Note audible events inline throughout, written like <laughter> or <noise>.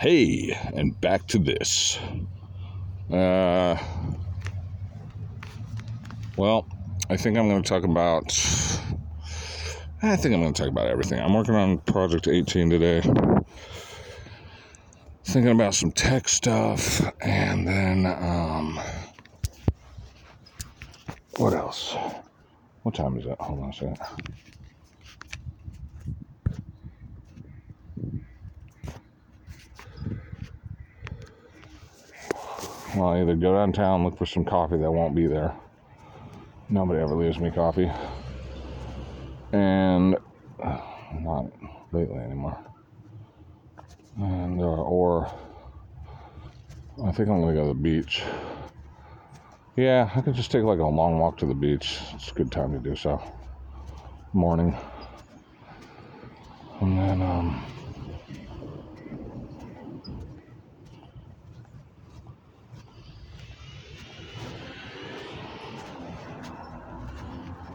Hey, and back to this. Uh, well, I think I'm going to talk about. I think I'm going to talk about everything. I'm working on Project 18 today. Thinking about some tech stuff, and then, um, what else? What time is it? Hold on a second. Well, I either go downtown, look for some coffee that won't be there. Nobody ever leaves me coffee. And <sighs> not lately anymore. And, uh, or I think I'm to go to the beach. Yeah, I could just take like a long walk to the beach. It's a good time to do so. Morning. And then, um,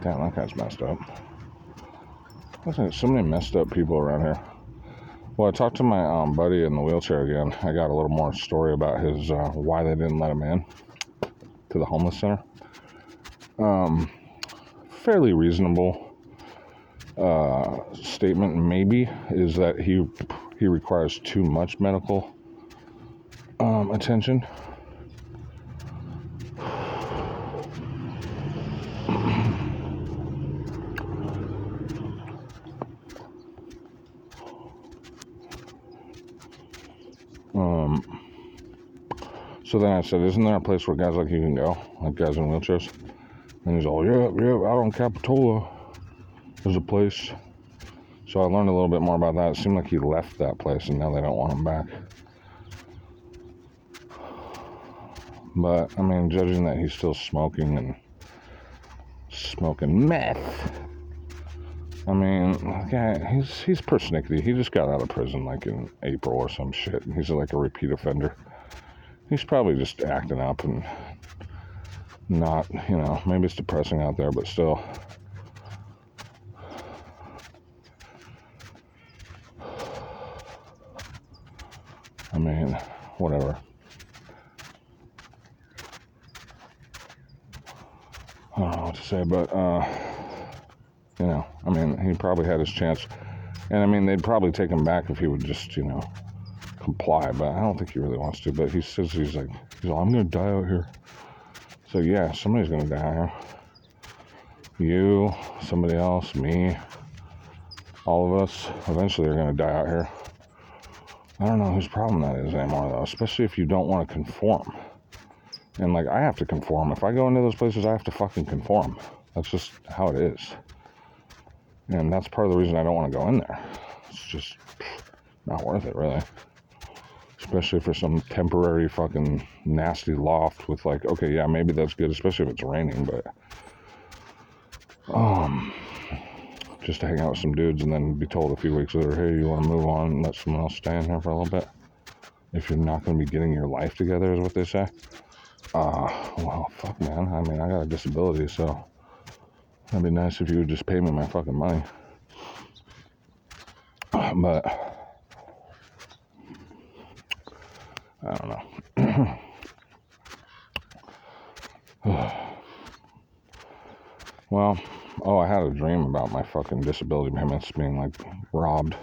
Damn, that guy's messed up. Listen, so many messed up people around here. Well, I talked to my um, buddy in the wheelchair again. I got a little more story about his uh, why they didn't let him in to the homeless center. Um, fairly reasonable uh, statement, maybe, is that he he requires too much medical um, attention. So then I said, Isn't there a place where guys like you can go? Like guys in wheelchairs? And he's all, Yeah, yeah, out on Capitola. There's a place. So I learned a little bit more about that. It seemed like he left that place and now they don't want him back. But I mean, judging that he's still smoking and smoking meth. I mean, yeah, he's he's persnickety. He just got out of prison like in April or some shit. He's like a repeat offender. He's probably just acting up and not, you know, maybe it's depressing out there, but still. I mean, whatever. I don't know what to say, but uh, you know, I mean, he probably had his chance, and I mean, they'd probably take him back if he would just, you know, comply. But I don't think he really wants to. But he says he's like, he's like, I'm gonna die out here. So yeah, somebody's gonna die. You, somebody else, me, all of us. Eventually, they're gonna die out here. I don't know whose problem that is anymore, though. Especially if you don't want to conform. And like, I have to conform. If I go into those places, I have to fucking conform. That's just how it is. And that's part of the reason I don't want to go in there. It's just not worth it, really. Especially for some temporary fucking nasty loft with like, okay, yeah, maybe that's good, especially if it's raining, but um, just to hang out with some dudes and then be told a few weeks later, hey, you want to move on and let someone else stay in here for a little bit? If you're not going to be getting your life together, is what they say. Uh, well, fuck, man. I mean, I got a disability, so it'd be nice if you would just pay me my fucking money. But I don't know. <sighs> well, oh, I had a dream about my fucking disability payments being like robbed.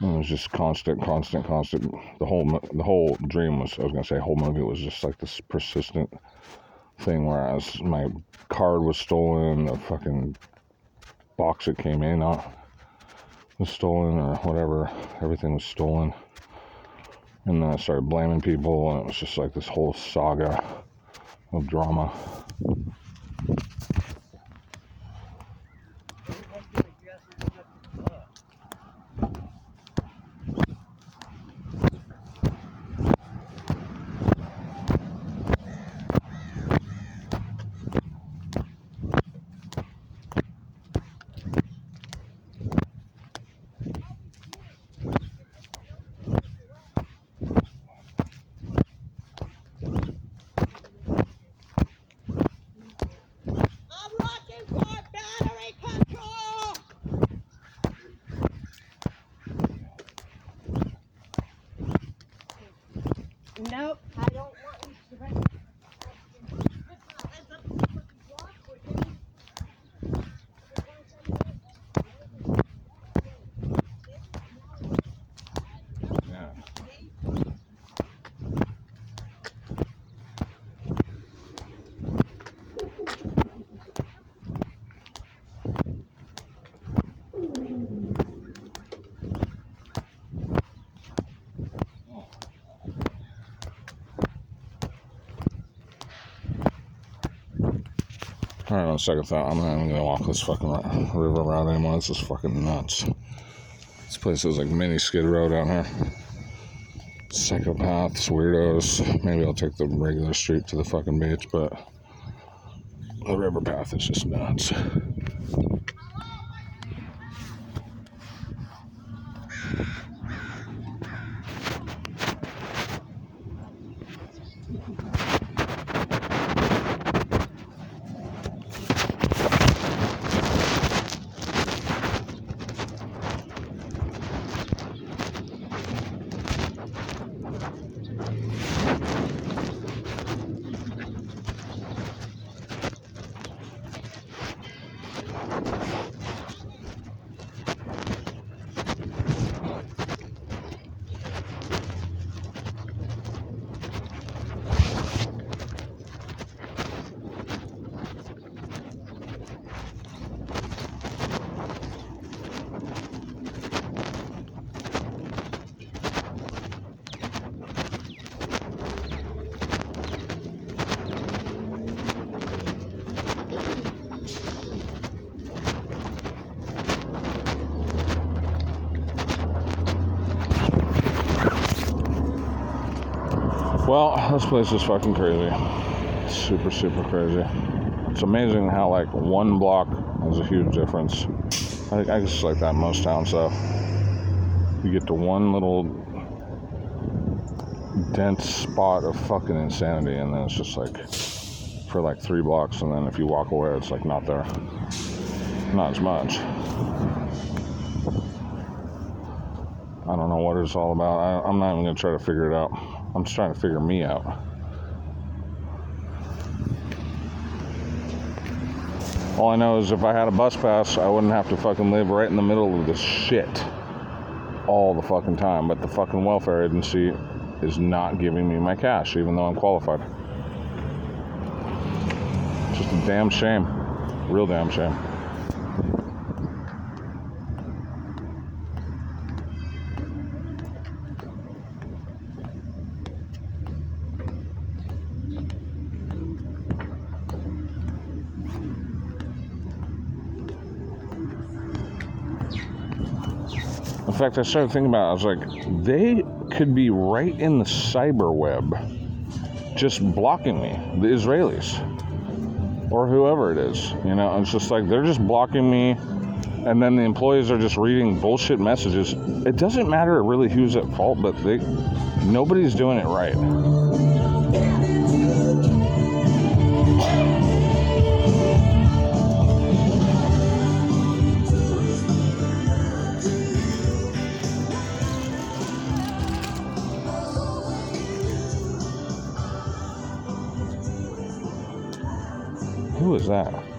And it was just constant, constant, constant. The whole the whole dream was I was gonna say whole movie was just like this persistent thing where I was my card was stolen, the fucking box it came in on was stolen or whatever. Everything was stolen. And then I started blaming people and it was just like this whole saga of drama. Second thought, I'm not even gonna walk this fucking <laughs> river route anymore. This is fucking nuts. This place is like mini skid row down here. Psychopaths, weirdos. Maybe I'll take the regular street to the fucking beach, but the river path is just nuts. Well, this place is fucking crazy. Super, super crazy. It's amazing how like one block is a huge difference. I I it's like that most towns. So you get to one little dense spot of fucking insanity, and then it's just like for like three blocks, and then if you walk away, it's like not there, not as much. I don't know what it's all about. I, I'm not even gonna try to figure it out. I'm just trying to figure me out. All I know is if I had a bus pass, I wouldn't have to fucking live right in the middle of this shit all the fucking time. But the fucking welfare agency is not giving me my cash, even though I'm qualified. Just a damn shame. Real damn shame. Fact, I started thinking about it. I was like, they could be right in the cyber web, just blocking me, the Israelis, or whoever it is. You know, it's just like they're just blocking me, and then the employees are just reading bullshit messages. It doesn't matter really who's at fault, but they nobody's doing it right. Who is that?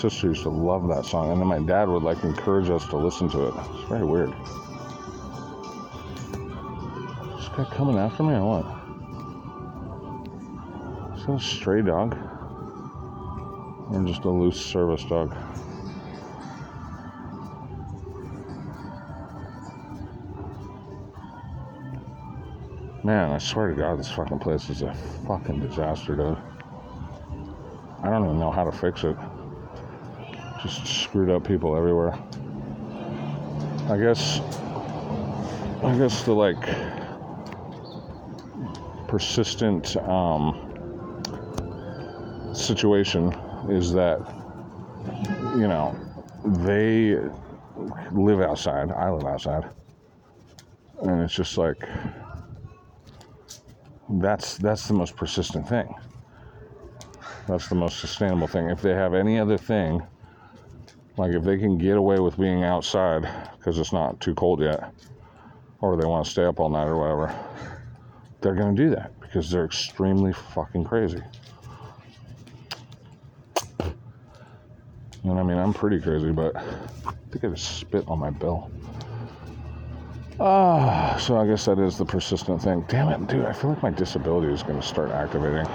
Sister used to love that song, and then my dad would like encourage us to listen to it. It's very weird. Is this guy coming after me or what? Is that a stray dog? Or just a loose service dog? Man, I swear to God, this fucking place is a fucking disaster, dude. I don't even know how to fix it. Just screwed up people everywhere. I guess I guess the like persistent um, situation is that you know they live outside. I live outside, and it's just like that's that's the most persistent thing. That's the most sustainable thing. If they have any other thing, like if they can get away with being outside because it's not too cold yet, or they want to stay up all night or whatever, they're going to do that because they're extremely fucking crazy. And I mean, I'm pretty crazy, but I think I just spit on my bill. Ah, so I guess that is the persistent thing. Damn it, dude, I feel like my disability is going to start activating.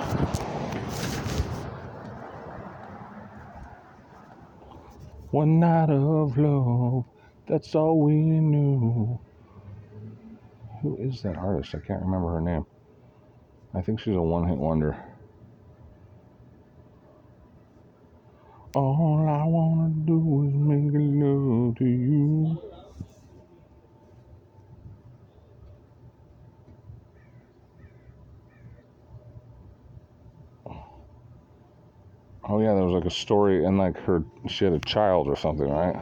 One night of love, that's all we knew. Who is that artist? I can't remember her name. I think she's a one hit wonder. All I wanna do is make love to you. Oh yeah, there was like a story and like her she had a child or something, right?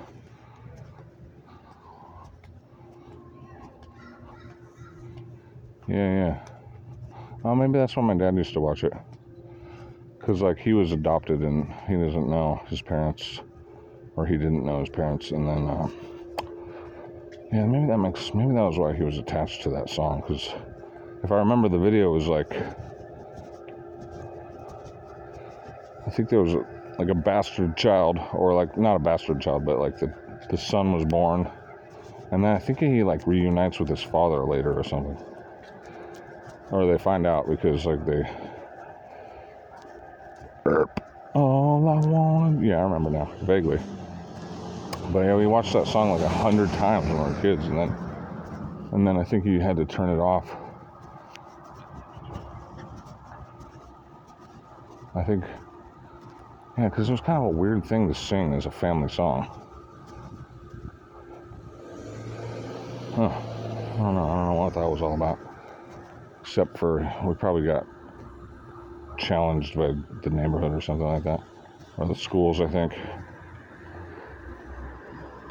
Yeah, yeah. Oh, maybe that's why my dad used to watch it. Cause like he was adopted and he doesn't know his parents, or he didn't know his parents, and then uh, yeah, maybe that makes maybe that was why he was attached to that song. Cause if I remember, the video was like I think there was a, like a bastard child, or like not a bastard child, but like the the son was born, and then I think he like reunites with his father later or something, or they find out because like they. All I want, yeah, I remember now vaguely. But yeah, we watched that song like a hundred times when we were kids, and then, and then I think he had to turn it off. I think yeah, because it was kind of a weird thing to sing as a family song. Huh. I don't know. I don't know what that was all about. Except for we probably got challenged by the neighborhood or something like that, or the schools, I think. <sighs>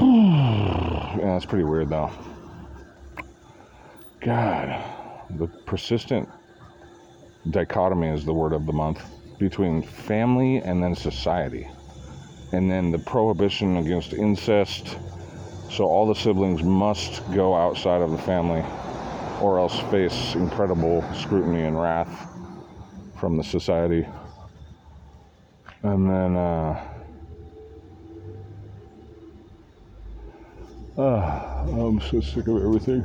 yeah, that's pretty weird though. God, the persistent dichotomy is the word of the month between family and then society. And then the prohibition against incest. So all the siblings must go outside of the family or else face incredible scrutiny and wrath from the society. And then, uh, uh, <sighs> I'm so sick of everything.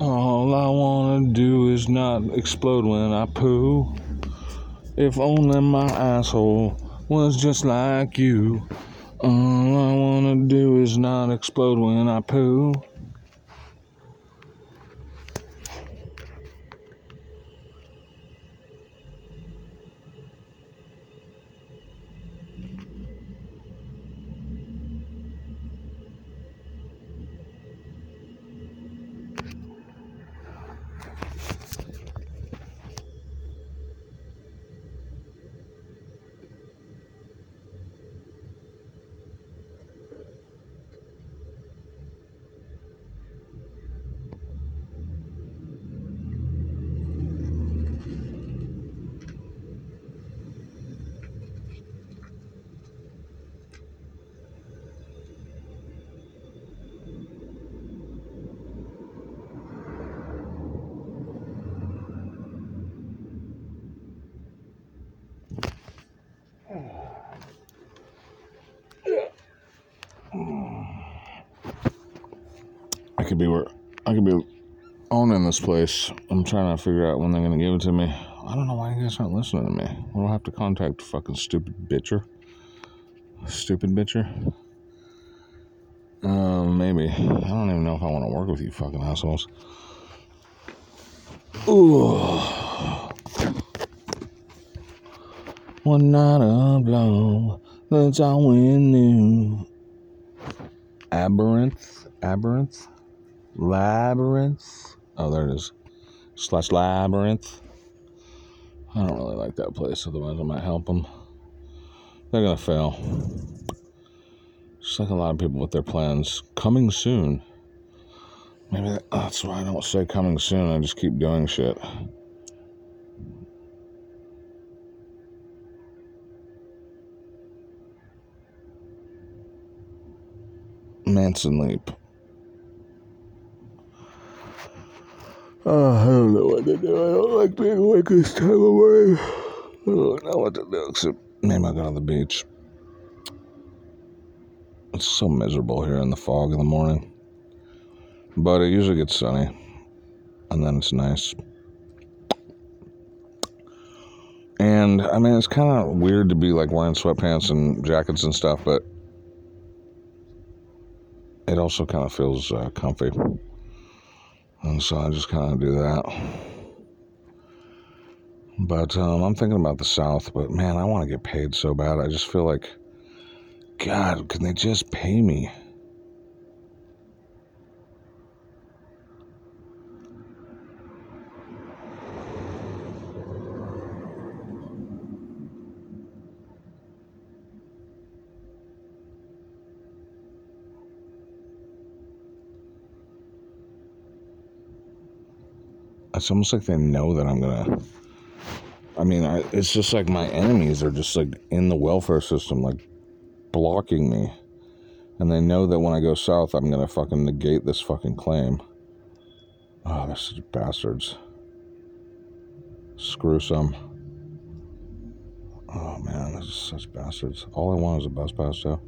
All I wanna do is not explode when I poo. If only my asshole was just like you. All I wanna do is not explode when I poo. Could be where I could be owning this place. I'm trying to figure out when they're gonna give it to me. I don't know why you guys aren't listening to me. We'll have to contact fucking stupid bitcher. Stupid bitcher. Um, maybe. I don't even know if I want to work with you fucking assholes. Ooh. One night of love, that's all we knew. Aberrant, aberrant, labyrinth. Oh, there it is. Slash labyrinth. I don't really like that place, otherwise I might help them. They're gonna fail. Just like a lot of people with their plans. Coming soon. Maybe that, that's why I don't say coming soon. I just keep doing shit. Manson Leap. Oh, I don't know what to do. I don't like being awake this time of morning. I don't know what to do except maybe I'll go to the beach. It's so miserable here in the fog in the morning. But it usually gets sunny. And then it's nice. And I mean, it's kind of weird to be like wearing sweatpants and jackets and stuff, but it also kind of feels uh, comfy. And so I just kind of do that. But um, I'm thinking about the South, but man, I want to get paid so bad. I just feel like, God, can they just pay me? It's almost like they know that I'm gonna. I mean, I, it's just like my enemies are just like in the welfare system, like blocking me, and they know that when I go south, I'm gonna fucking negate this fucking claim. Oh, they're such bastards. Screw some. Oh man, they're just such bastards. All I want is a bus pass, too.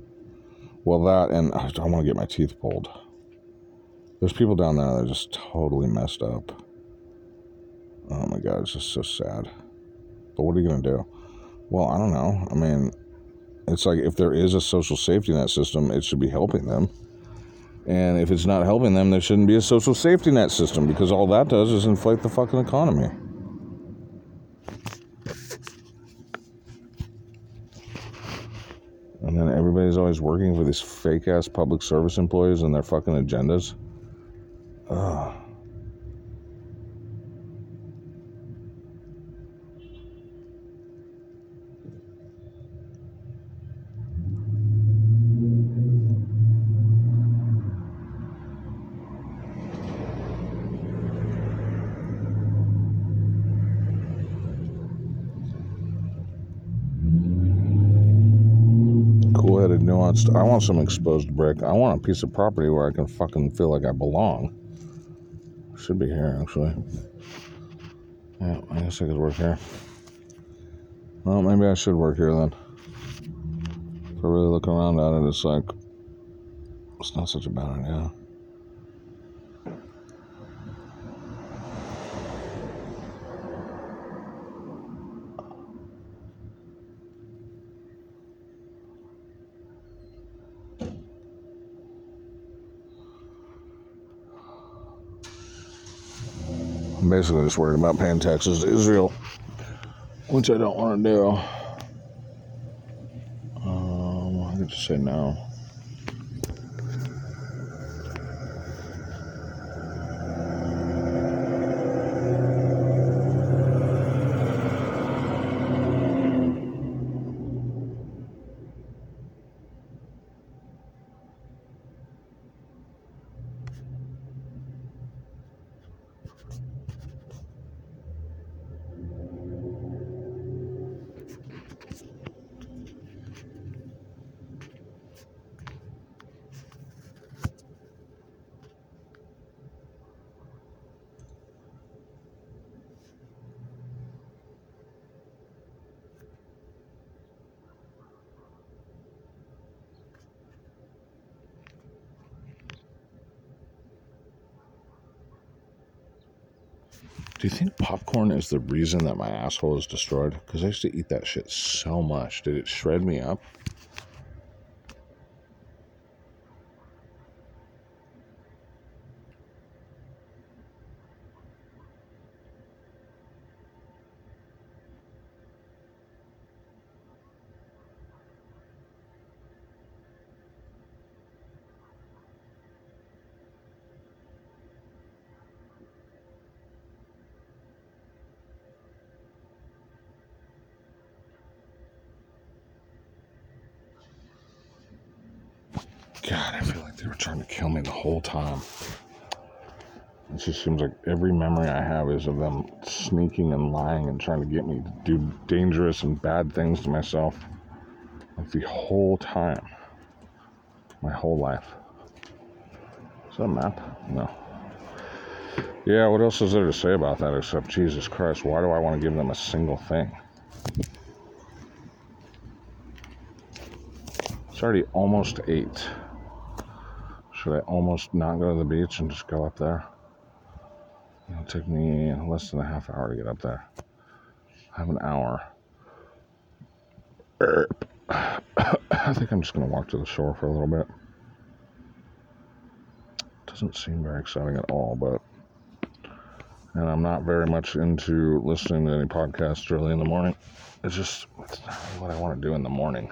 Well, that and I want to get my teeth pulled. There's people down there that are just totally messed up. Oh my god, it's just so sad. But what are you gonna do? Well, I don't know. I mean, it's like if there is a social safety net system, it should be helping them. And if it's not helping them, there shouldn't be a social safety net system because all that does is inflate the fucking economy. And then everybody's always working for these fake ass public service employees and their fucking agendas. Ugh. cool I want some exposed brick. I want a piece of property where I can fucking feel like I belong. Should be here, actually. Yeah, I guess I could work here. Well, maybe I should work here then. If I really look around at it, it's like, it's not such a bad idea. Basically just worried about paying taxes to Israel, which I don't want to do. Um, I could just say no. Do you think popcorn is the reason that my asshole is destroyed? Because I used to eat that shit so much. Did it shred me up? God, I feel like they were trying to kill me the whole time. It just seems like every memory I have is of them sneaking and lying and trying to get me to do dangerous and bad things to myself. Like the whole time. My whole life. Is that a map? No. Yeah, what else is there to say about that except Jesus Christ? Why do I want to give them a single thing? It's already almost eight. Should I almost not go to the beach and just go up there? It'll take me less than a half hour to get up there. I have an hour. <coughs> I think I'm just going to walk to the shore for a little bit. Doesn't seem very exciting at all, but. And I'm not very much into listening to any podcasts early in the morning. It's just it's not what I want to do in the morning.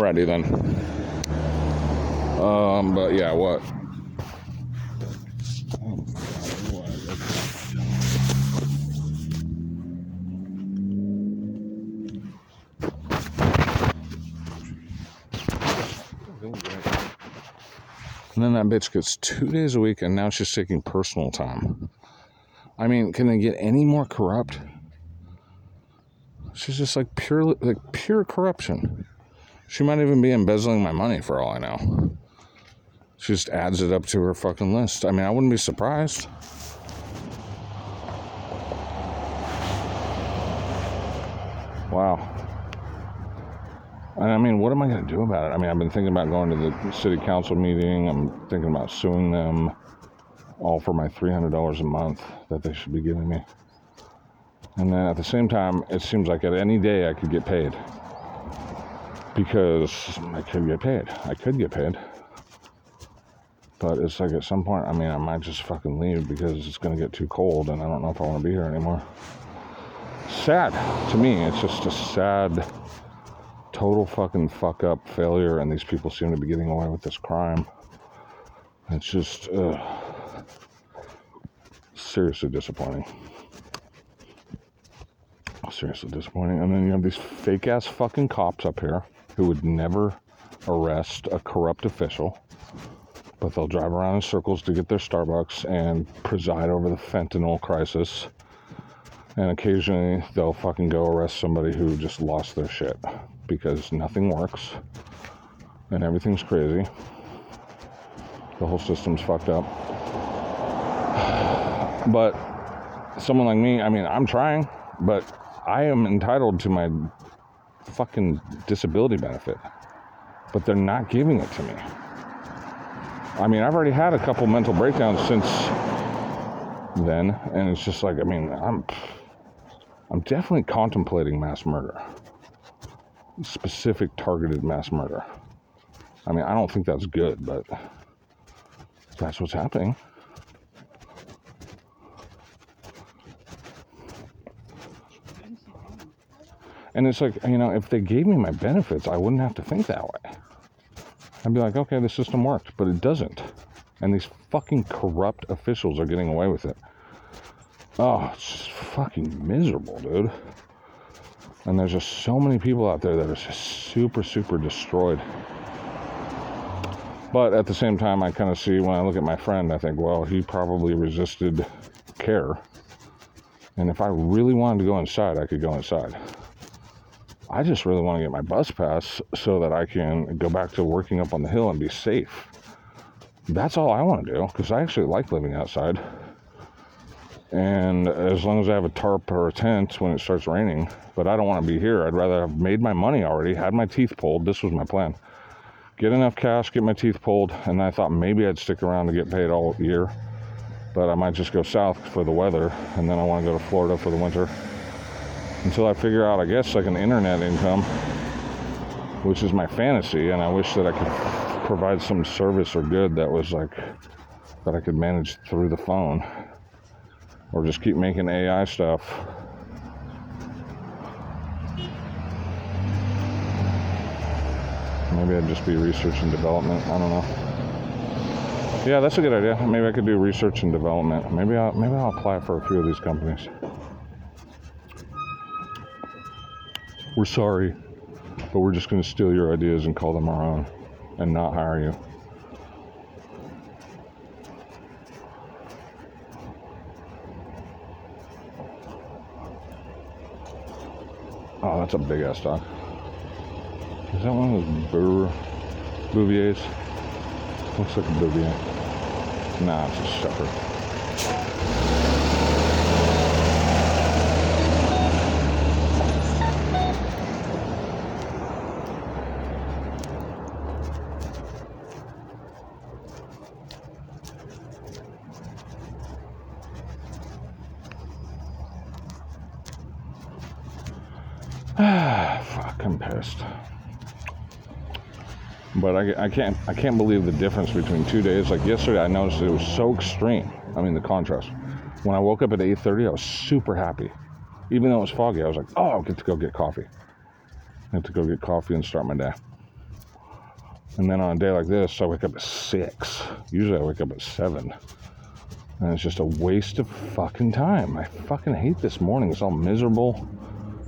Alrighty then. Um, but yeah, what? And then that bitch gets two days a week, and now she's taking personal time. I mean, can they get any more corrupt? She's just like pure, like pure corruption. She might even be embezzling my money for all I know. She just adds it up to her fucking list. I mean, I wouldn't be surprised. Wow. And I mean, what am I going to do about it? I mean, I've been thinking about going to the city council meeting. I'm thinking about suing them all for my $300 a month that they should be giving me. And then at the same time, it seems like at any day I could get paid. Because I could get paid. I could get paid. But it's like at some point, I mean, I might just fucking leave because it's going to get too cold and I don't know if I want to be here anymore. Sad. To me, it's just a sad, total fucking fuck up failure, and these people seem to be getting away with this crime. It's just, seriously disappointing. Seriously disappointing. And then you have these fake ass fucking cops up here who would never arrest a corrupt official, but they'll drive around in circles to get their Starbucks and preside over the fentanyl crisis. And occasionally they'll fucking go arrest somebody who just lost their shit because nothing works and everything's crazy. The whole system's fucked up. <sighs> But someone like me, I mean, I'm trying, but I am entitled to my fucking disability benefit. But they're not giving it to me. I mean, I've already had a couple mental breakdowns since then, and it's just like, I mean, I'm I'm definitely contemplating mass murder. specific targeted mass murder. I mean, I don't think that's good, but that's what's happening. And it's like, you know, if they gave me my benefits, I wouldn't have to think that way. I'd be like, okay, the system worked, but it doesn't. And these fucking corrupt officials are getting away with it. Oh, it's just fucking miserable, dude. And there's just so many people out there that are just super, super destroyed. But at the same time, I kind of see when I look at my friend, I think, well, he probably resisted care. And if I really wanted to go inside, I could go inside. I just really want to get my bus pass so that I can go back to working up on the hill and be safe. That's all I want to do because I actually like living outside. And as long as I have a tarp or a tent when it starts raining, but I don't want to be here. I'd rather have made my money already, had my teeth pulled. This was my plan. Get enough cash, get my teeth pulled, and I thought maybe I'd stick around to get paid all year. But I might just go south for the weather, and then I want to go to Florida for the winter until I figure out, I guess, like an internet income, which is my fantasy, and I wish that I could provide some service or good that was like that I could manage through the phone, or just keep making AI stuff. Maybe I'd just be research and development. I don't know. Yeah, that's a good idea. Maybe I could do research and development. Maybe I'll maybe I'll apply for a few of these companies. We're sorry, but we're just going to steal your ideas and call them our own and not hire you. Oh, that's a big ass dog. Is that one of those Bur- Bouviers? Looks like a Bouvier. Nah, it's a shepherd. Fuck, I'm pissed. But I, I can't I can't believe the difference between two days. Like yesterday, I noticed it was so extreme. I mean, the contrast. When I woke up at 8:30, I was super happy. Even though it was foggy, I was like, "Oh, I'll get to go get coffee." I get to go get coffee and start my day. And then on a day like this, I wake up at six. Usually, I wake up at seven, and it's just a waste of fucking time. I fucking hate this morning. It's all miserable.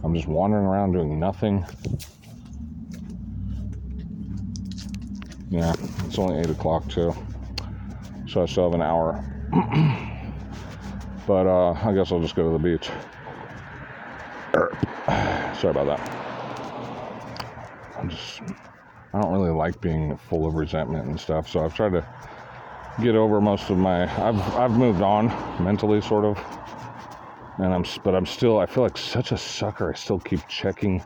I'm just wandering around doing nothing. Yeah, it's only 8 o'clock too. So I still have an hour. <clears throat> but uh, I guess I'll just go to the beach. <clears throat> Sorry about that. I'm just, I don't really like being full of resentment and stuff. So I've tried to get over most of my, I've, I've moved on mentally, sort of and I'm but I'm still I feel like such a sucker. I still keep checking,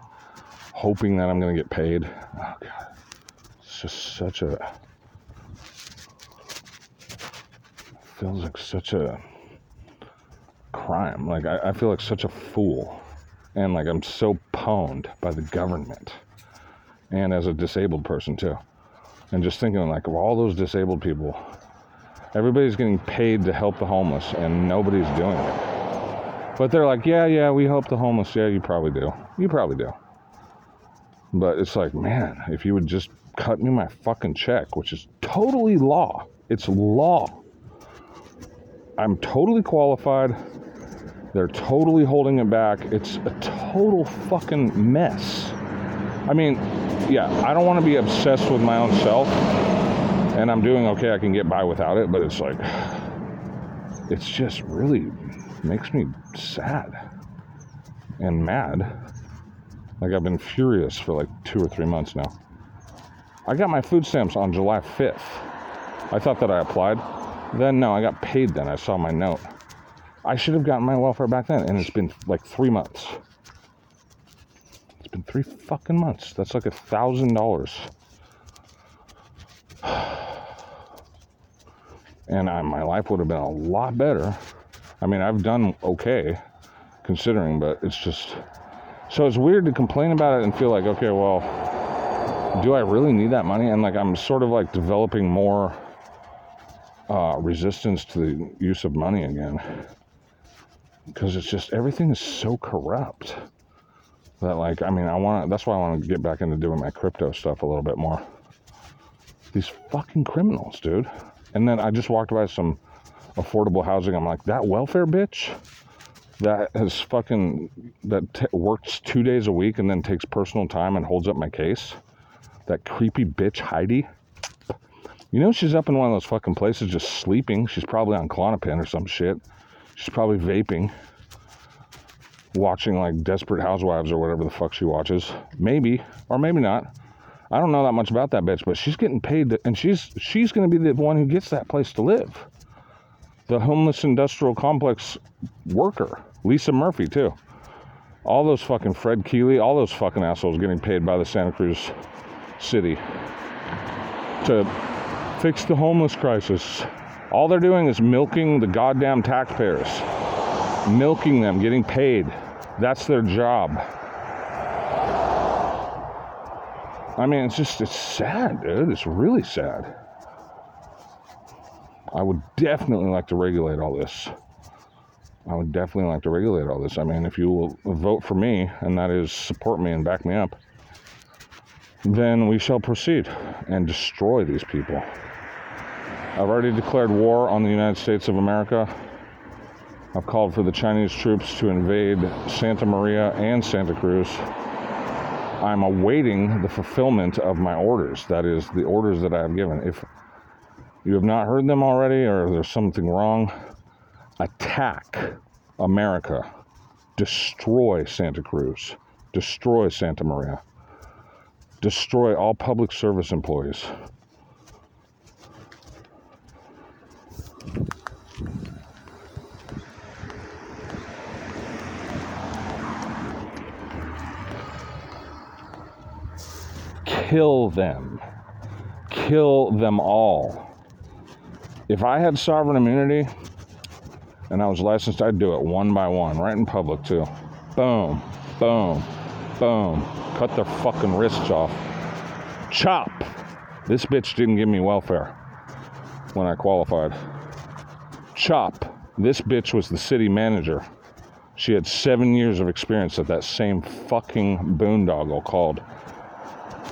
hoping that I'm gonna get paid. Oh god, it's just such a feels like such a crime. Like I, I feel like such a fool, and like I'm so pwned by the government, and as a disabled person too, and just thinking like of all those disabled people. Everybody's getting paid to help the homeless, and nobody's doing it. But they're like, yeah, yeah, we help the homeless. Yeah, you probably do. You probably do. But it's like, man, if you would just cut me my fucking check, which is totally law. It's law. I'm totally qualified. They're totally holding it back. It's a total fucking mess. I mean, yeah, I don't want to be obsessed with my own self. And I'm doing okay. I can get by without it. But it's like, it's just really makes me sad and mad. Like I've been furious for like two or three months now. I got my food stamps on July 5th. I thought that I applied. Then no, I got paid then. I saw my note. I should have gotten my welfare back then, and it's been like three months. It's been three fucking months. That's like a thousand dollars. <sighs> And I, my life would have been a lot better I mean, I've done okay considering, but it's just So it's weird to complain about it and feel like, okay, well, do I really need that money? And like I'm sort of like developing more uh, resistance to the use of money again because it's just everything is so corrupt that like I mean I want that's why I want to get back into doing my crypto stuff a little bit more. These fucking criminals, dude. And then I just walked by some affordable housing. I'm like, that welfare bitch that has fucking that t- works two days a week and then takes personal time and holds up my case. That creepy bitch Heidi. You know she's up in one of those fucking places just sleeping. She's probably on Klonopin or some shit. She's probably vaping, watching like Desperate Housewives or whatever the fuck she watches. Maybe or maybe not. I don't know that much about that bitch, but she's getting paid, to, and she's she's going to be the one who gets that place to live. The homeless industrial complex worker, Lisa Murphy too. All those fucking Fred Keeley, all those fucking assholes getting paid by the Santa Cruz city to fix the homeless crisis. All they're doing is milking the goddamn taxpayers, milking them, getting paid. That's their job. I mean, it's just, it's sad, dude. It's really sad. I would definitely like to regulate all this. I would definitely like to regulate all this. I mean, if you will vote for me, and that is support me and back me up, then we shall proceed and destroy these people. I've already declared war on the United States of America. I've called for the Chinese troops to invade Santa Maria and Santa Cruz. I'm awaiting the fulfillment of my orders. That is, the orders that I have given. If you have not heard them already or there's something wrong, attack America, destroy Santa Cruz, destroy Santa Maria, destroy all public service employees. Kill them. Kill them all. If I had sovereign immunity and I was licensed, I'd do it one by one, right in public too. Boom, boom, boom. Cut their fucking wrists off. Chop. This bitch didn't give me welfare when I qualified. Chop. This bitch was the city manager. She had seven years of experience at that same fucking boondoggle called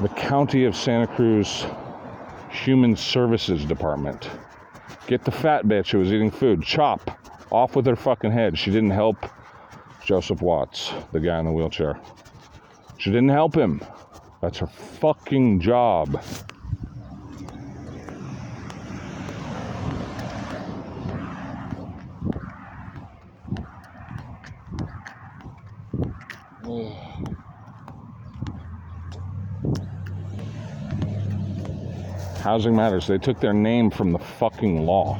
the County of Santa Cruz Human Services Department. Get the fat bitch who was eating food. Chop. Off with her fucking head. She didn't help Joseph Watts, the guy in the wheelchair. She didn't help him. That's her fucking job. Housing Matters. They took their name from the fucking law.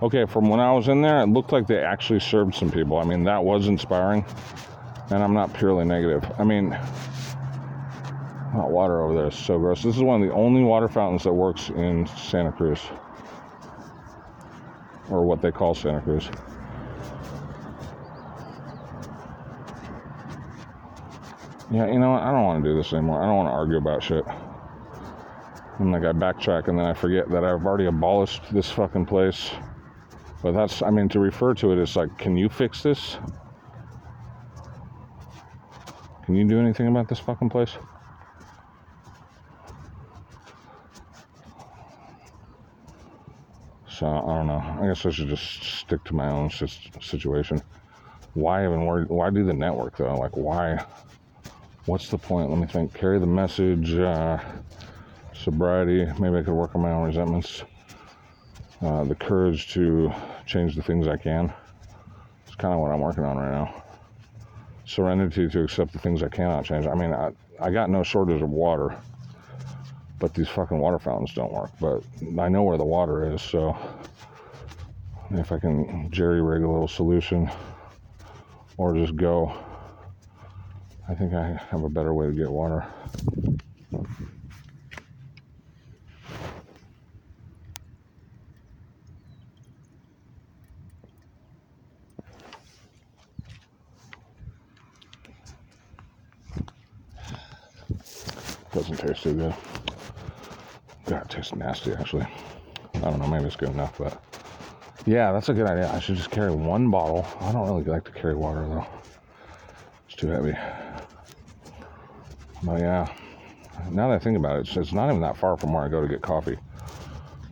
Okay, from when I was in there, it looked like they actually served some people. I mean, that was inspiring. And I'm not purely negative. I mean, that water over there is so gross. This is one of the only water fountains that works in Santa Cruz. Or what they call Santa Cruz. Yeah, you know what? I don't want to do this anymore. I don't want to argue about shit. And like I backtrack and then I forget that I've already abolished this fucking place. But that's, I mean, to refer to it as like, can you fix this? Can you do anything about this fucking place? So I don't know. I guess I should just stick to my own situation. Why even worry? Why do the network though? Like why? What's the point? Let me think. Carry the message. Uh, sobriety. Maybe I could work on my own resentments. Uh, the courage to change the things I can. It's kind of what I'm working on right now. Serenity to accept the things I cannot change. I mean, I, I got no shortage of water, but these fucking water fountains don't work. But I know where the water is, so if I can jerry rig a little solution or just go, I think I have a better way to get water. Doesn't taste too good. God, it tastes nasty actually. I don't know, maybe it's good enough, but yeah, that's a good idea. I should just carry one bottle. I don't really like to carry water though. It's too heavy. But yeah, now that I think about it, it's, it's not even that far from where I go to get coffee.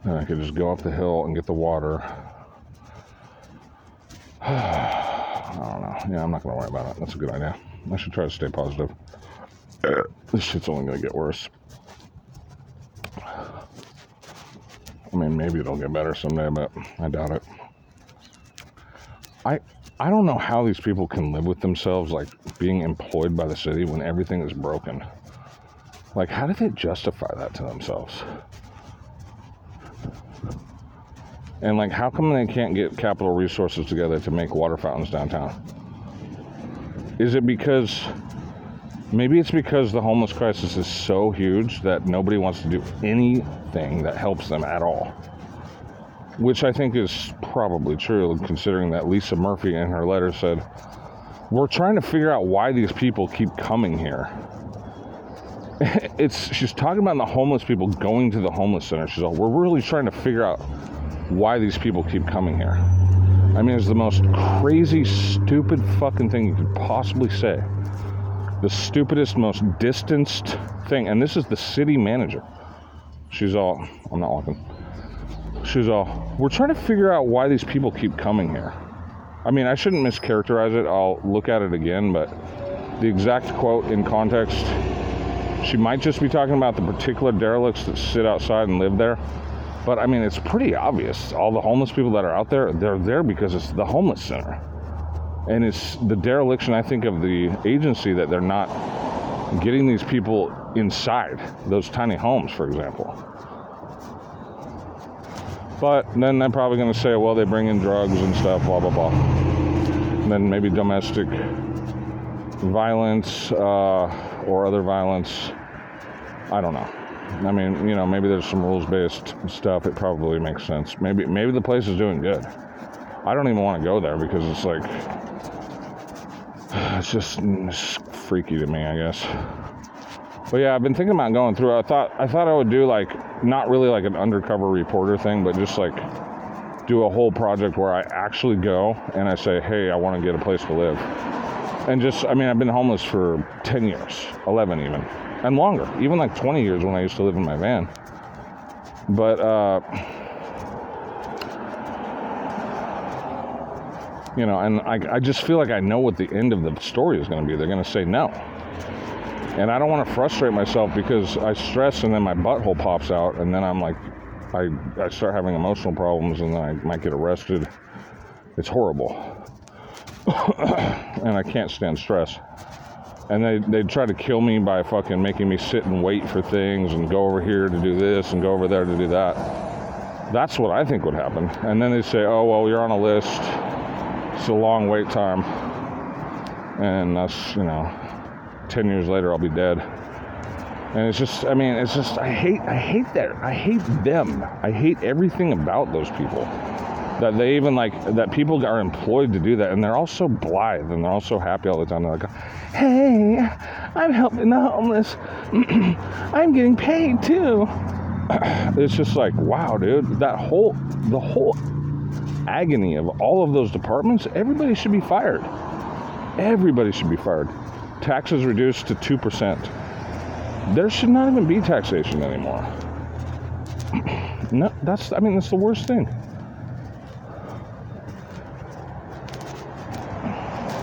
And I could just go up the hill and get the water. <sighs> I don't know. Yeah, I'm not going to worry about it. That's a good idea. I should try to stay positive. This shit's only going to get worse. I mean, maybe it'll get better someday, but I doubt it. I I don't know how these people can live with themselves like being employed by the city when everything is broken. Like how do they justify that to themselves? And like how come they can't get capital resources together to make water fountains downtown? Is it because maybe it's because the homeless crisis is so huge that nobody wants to do anything that helps them at all? which I think is probably true, considering that Lisa Murphy in her letter said, We're trying to figure out why these people keep coming here. <laughs> It's she's talking about the homeless people going to the homeless center. She's like, We're really trying to figure out why these people keep coming here. I mean, it's the most crazy, stupid fucking thing you could possibly say. The stupidest, most distanced thing. And this is the city manager. She's all, I'm not walking. She's all, we're trying to figure out why these people keep coming here. I mean, I shouldn't mischaracterize it. I'll look at it again, but the exact quote in context, she might just be talking about the particular derelicts that sit outside and live there. But I mean, it's pretty obvious. All the homeless people that are out there, they're there because it's the homeless center. And it's the dereliction, I think, of the agency that they're not getting these people inside those tiny homes, for example. But then they're probably going to say, well, they bring in drugs and stuff, blah, blah, blah. And then maybe domestic violence uh, or other violence. I don't know. I mean, you know, maybe there's some rules based stuff. It probably makes sense. Maybe maybe the place is doing good. I don't even want to go there because it's like <sighs> it's just it's freaky to me, I guess. But yeah, I've been thinking about going through. I thought I thought I would do like not really like an undercover reporter thing, but just like do a whole project where I actually go and I say, "Hey, I want to get a place to live." And just I mean, I've been homeless for 10 years, 11 even, and longer, even like 20 years when I used to live in my van. But uh you know, and I, I just feel like I know what the end of the story is going to be. They're going to say no. And I don't want to frustrate myself because I stress and then my butthole pops out and then I'm like, I, I start having emotional problems and then I might get arrested. It's horrible. <coughs> and I can't stand stress. And they, they try to kill me by fucking making me sit and wait for things and go over here to do this and go over there to do that. That's what I think would happen. And then they say, oh, well, you're on a list. It's a long wait time. And that's, you know, 10 years later I'll be dead. And it's just I mean, it's just I hate I hate that. I hate them. I hate everything about those people. That they even like that people are employed to do that and they're all so blithe and they're all so happy all the time. They're like, Hey, I'm helping the homeless. <clears throat> I'm getting paid too. <clears throat> it's just like, wow, dude, that whole the whole agony of all of those departments, everybody should be fired. Everybody should be fired taxes reduced to 2%. There should not even be taxation anymore. <clears throat> No, that's, I mean, that's the worst thing.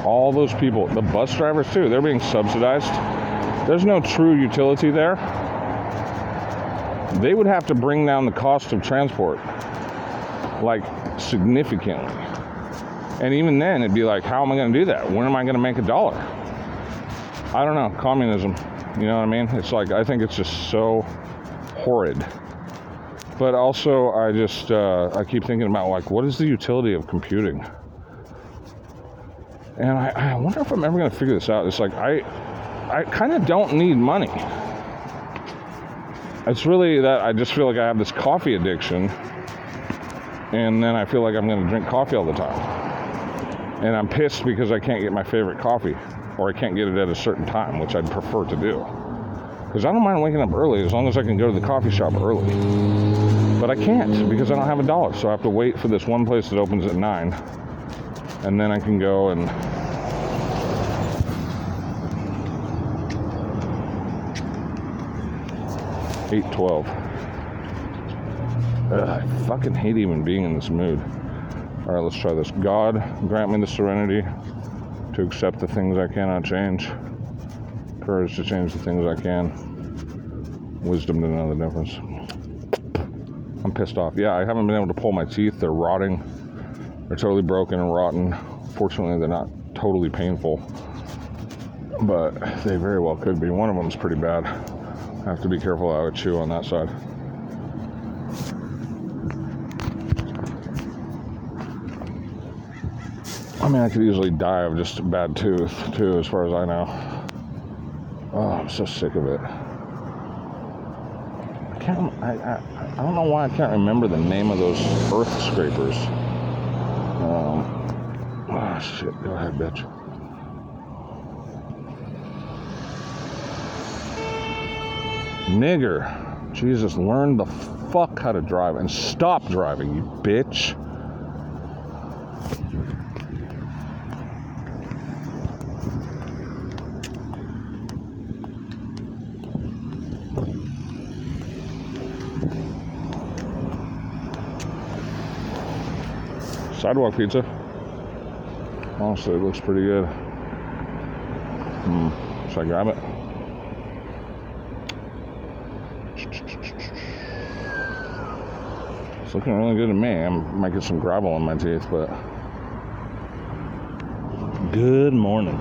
All those people, the bus drivers too, they're being subsidized. There's no true utility there. They would have to bring down the cost of transport like significantly. And even then, it'd be like, how am I going to do that? When am I going to make a dollar? I don't know, communism. You know what I mean? It's like, I think it's just so horrid. But also, I just, uh, I keep thinking about, like, what is the utility of computing? And I, I wonder if I'm ever going to figure this out. It's like, I, I kind of don't need money. It's really that I just feel like I have this coffee addiction. And then I feel like I'm going to drink coffee all the time. And I'm pissed because I can't get my favorite coffee or I can't get it at a certain time, which I'd prefer to do. Because I don't mind waking up early as long as I can go to the coffee shop early. But I can't because I don't have a dollar. So I have to wait for this one place that opens at 9. And then I can go and. Eight twelve. I fucking hate even being in this mood. All right, let's try this. God, grant me the serenity to accept the things I cannot change, courage to change the things I can, wisdom to know the difference. I'm pissed off. Yeah, I haven't been able to pull my teeth. They're rotting. They're totally broken and rotten. Fortunately, they're not totally painful, but they very well could be. One of them's pretty bad. I have to be careful how I chew on that side. I mean, I could easily die of just a bad tooth, too, as far as I know. Oh, I'm so sick of it. I can't. I, I, I don't know why I can't remember the name of those earth scrapers. Um. Oh shit! Go ahead, bitch. Nigger, Jesus, learn the fuck how to drive and stop driving, you bitch. Sidewalk pizza. Honestly, it looks pretty good. Hmm. Should I grab it? It's looking really good to me. I might get some gravel in my teeth, but. Good morning.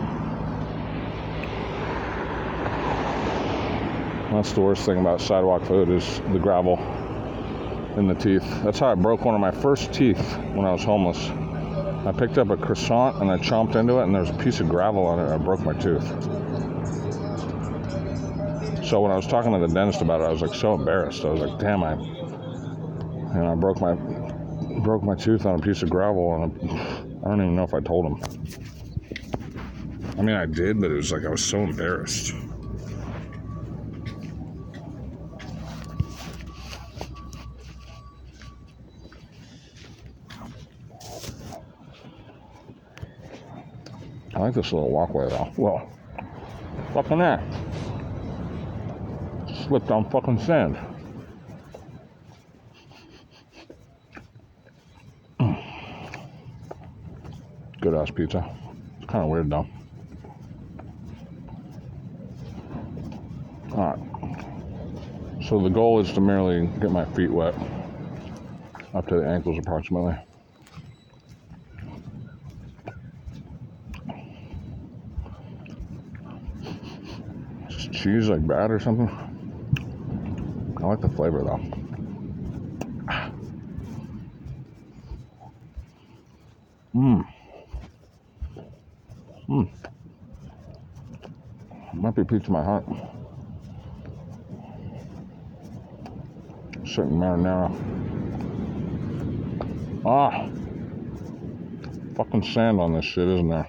That's the worst thing about sidewalk food is the gravel in the teeth. That's how I broke one of my first teeth when I was homeless. I picked up a croissant and I chomped into it, and there was a piece of gravel on it. And I broke my tooth. So when I was talking to the dentist about it, I was like so embarrassed. I was like, "Damn, I," and I broke my broke my tooth on a piece of gravel, and I don't even know if I told him. I mean, I did, but it was like I was so embarrassed. Like this little walkway though. Well, fucking that. Slipped on fucking sand. Mm. Good ass pizza. It's kind of weird though. Alright. So the goal is to merely get my feet wet up to the ankles approximately. Cheese like bad or something? I like the flavor though. Mmm. Mmm. Might be pizza my heart. Certain marinara. Ah. Fucking sand on this shit, isn't there?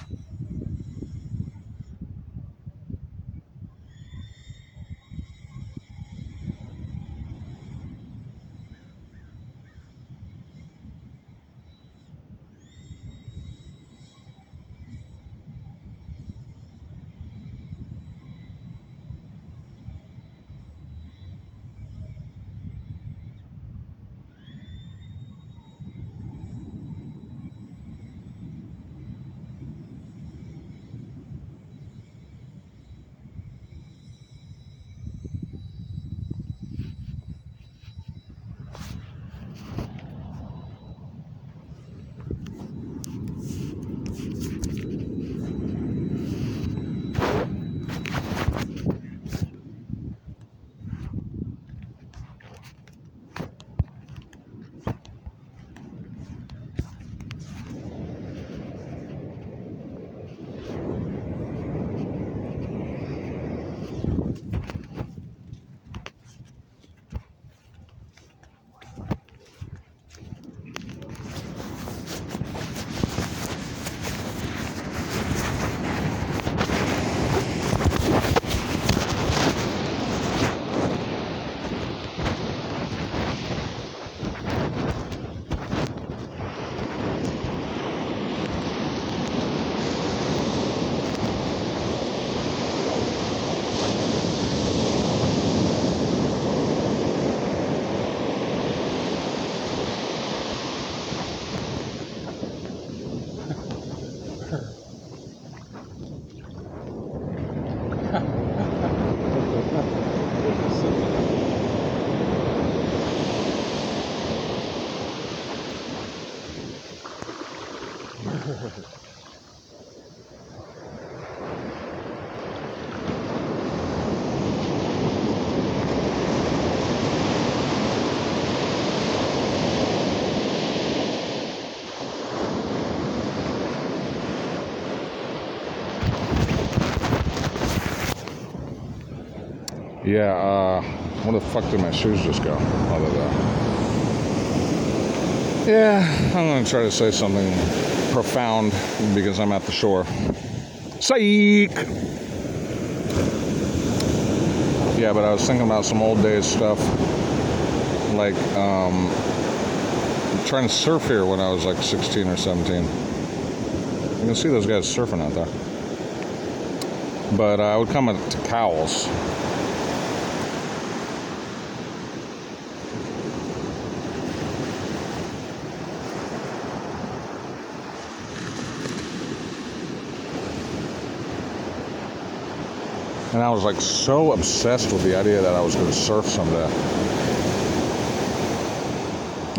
Yeah, uh, where the fuck did my shoes just go? Other than. Yeah, I'm gonna try to say something profound because I'm at the shore. Psych! Yeah, but I was thinking about some old days stuff. Like, um, trying to surf here when I was like 16 or 17. You can see those guys surfing out there. But uh, I would come to Cowell's. And I was like so obsessed with the idea that I was going to surf someday.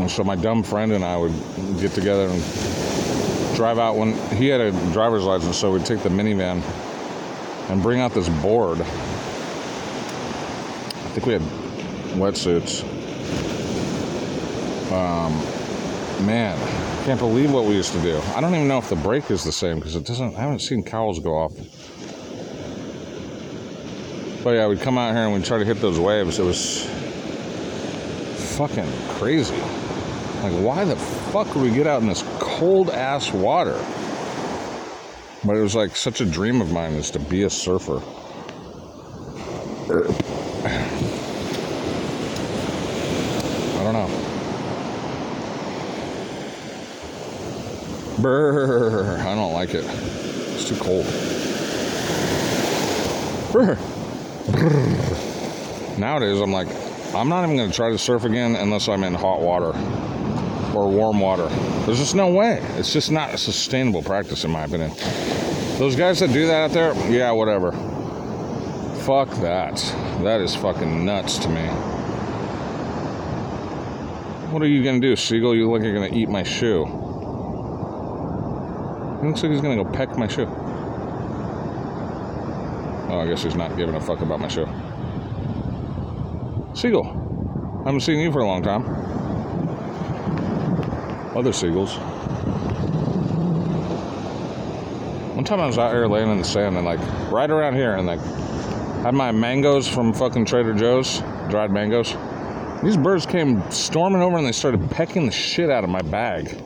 And so my dumb friend and I would get together and drive out when he had a driver's license, so we'd take the minivan and bring out this board. I think we had wetsuits. Um, man, can't believe what we used to do. I don't even know if the brake is the same because it doesn't. I haven't seen Cowell's go off. But yeah, we'd come out here and we'd try to hit those waves. It was fucking crazy. Like, why the fuck would we get out in this cold ass water? But it was like such a dream of mine is to be a surfer. I don't know. Brr, I don't like it. It's too cold. Brr. Nowadays, I'm like, I'm not even going to try to surf again unless I'm in hot water or warm water. There's just no way. It's just not a sustainable practice, in my opinion. Those guys that do that out there, yeah, whatever. Fuck that. That is fucking nuts to me. What are you going to do, Seagull? You look like you're going to eat my shoe. Looks like he's going to go peck my shoe. Oh, I guess he's not giving a fuck about my show. Seagull. I haven't seen you for a long time. Other seagulls. One time I was out here laying in the sand and like right around here and like had my mangoes from fucking Trader Joe's, dried mangoes. These birds came storming over and they started pecking the shit out of my bag.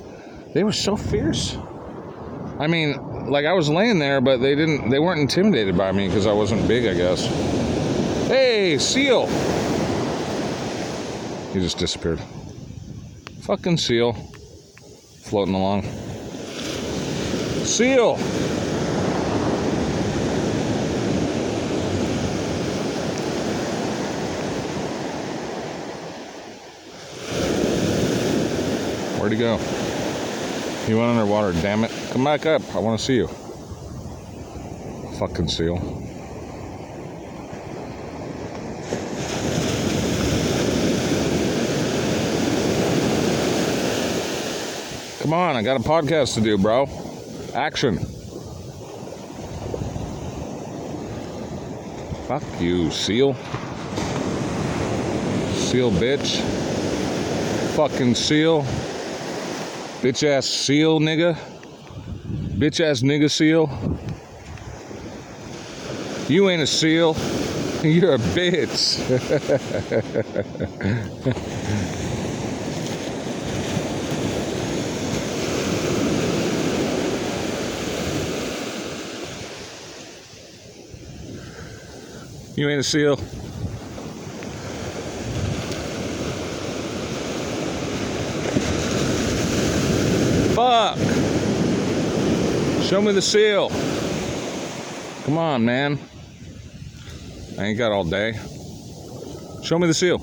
They were so fierce. I mean, like I was laying there, but they didn't they weren't intimidated by me because I wasn't big, I guess. Hey, seal! He just disappeared. Fucking seal. Floating along. Seal! Where'd he go? He went underwater, damn it. Come back up. I want to see you. Fucking seal. Come on, I got a podcast to do, bro. Action. Fuck you, seal. Seal bitch. Fucking seal. Bitch ass seal nigga. Bitch ass nigga seal. You ain't a seal. <laughs> You're a bitch. <laughs> you ain't a seal. Fuck. Show me the seal. Come on, man. I ain't got all day. Show me the seal.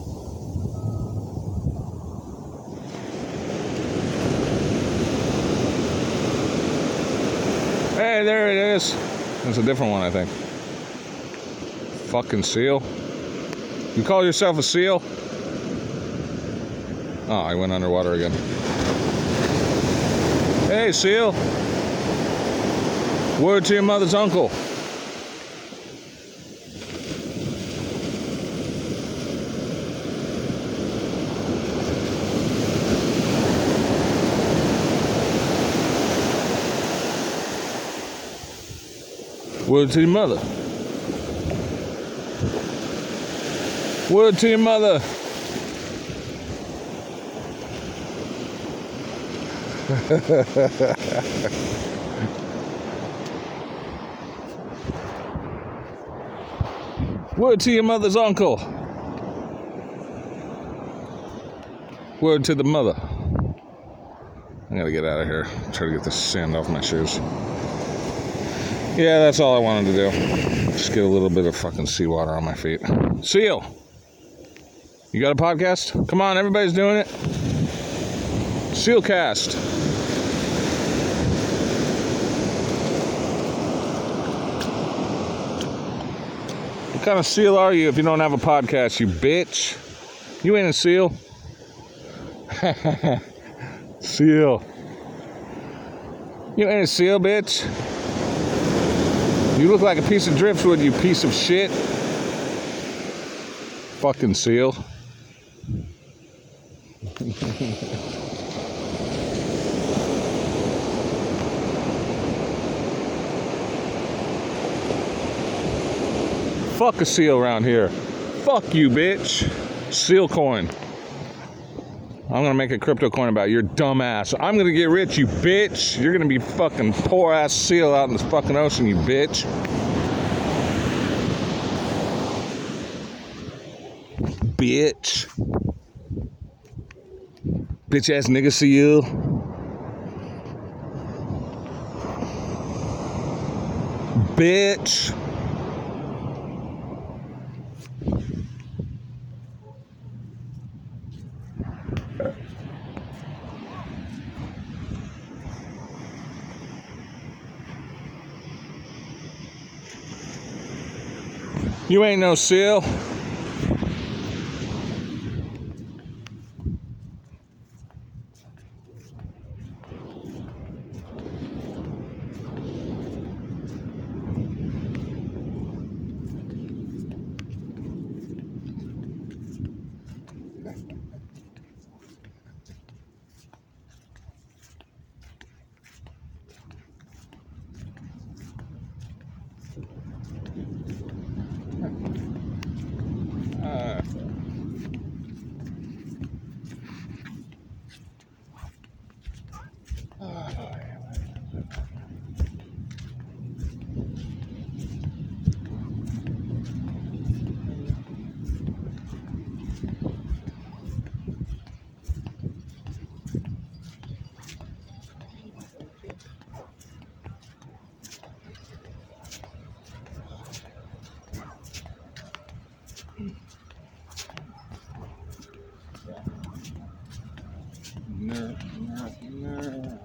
Hey, there it is. That's a different one, I think. Fucking seal. You call yourself a seal? Oh, I went underwater again. Hey, seal. Word to your mother's uncle. Word to your mother. Word to your mother. <laughs> Word to your mother's uncle. Word to the mother. I gotta get out of here. Try to get the sand off my shoes. Yeah, that's all I wanted to do. Just get a little bit of fucking seawater on my feet. Seal! You got a podcast? Come on, everybody's doing it. Sealcast. What kind of seal are you if you don't have a podcast, you bitch? You ain't a seal. <laughs> seal. You ain't a seal, bitch. You look like a piece of driftwood, you piece of shit. Fucking seal. Fuck a seal around here. Fuck you, bitch. Seal coin. I'm gonna make a crypto coin about your dumb ass. I'm gonna get rich, you bitch. You're gonna be fucking poor ass seal out in the fucking ocean, you bitch. Bitch. Bitch ass nigga seal. Bitch. You ain't no seal. Uh, no, no, no.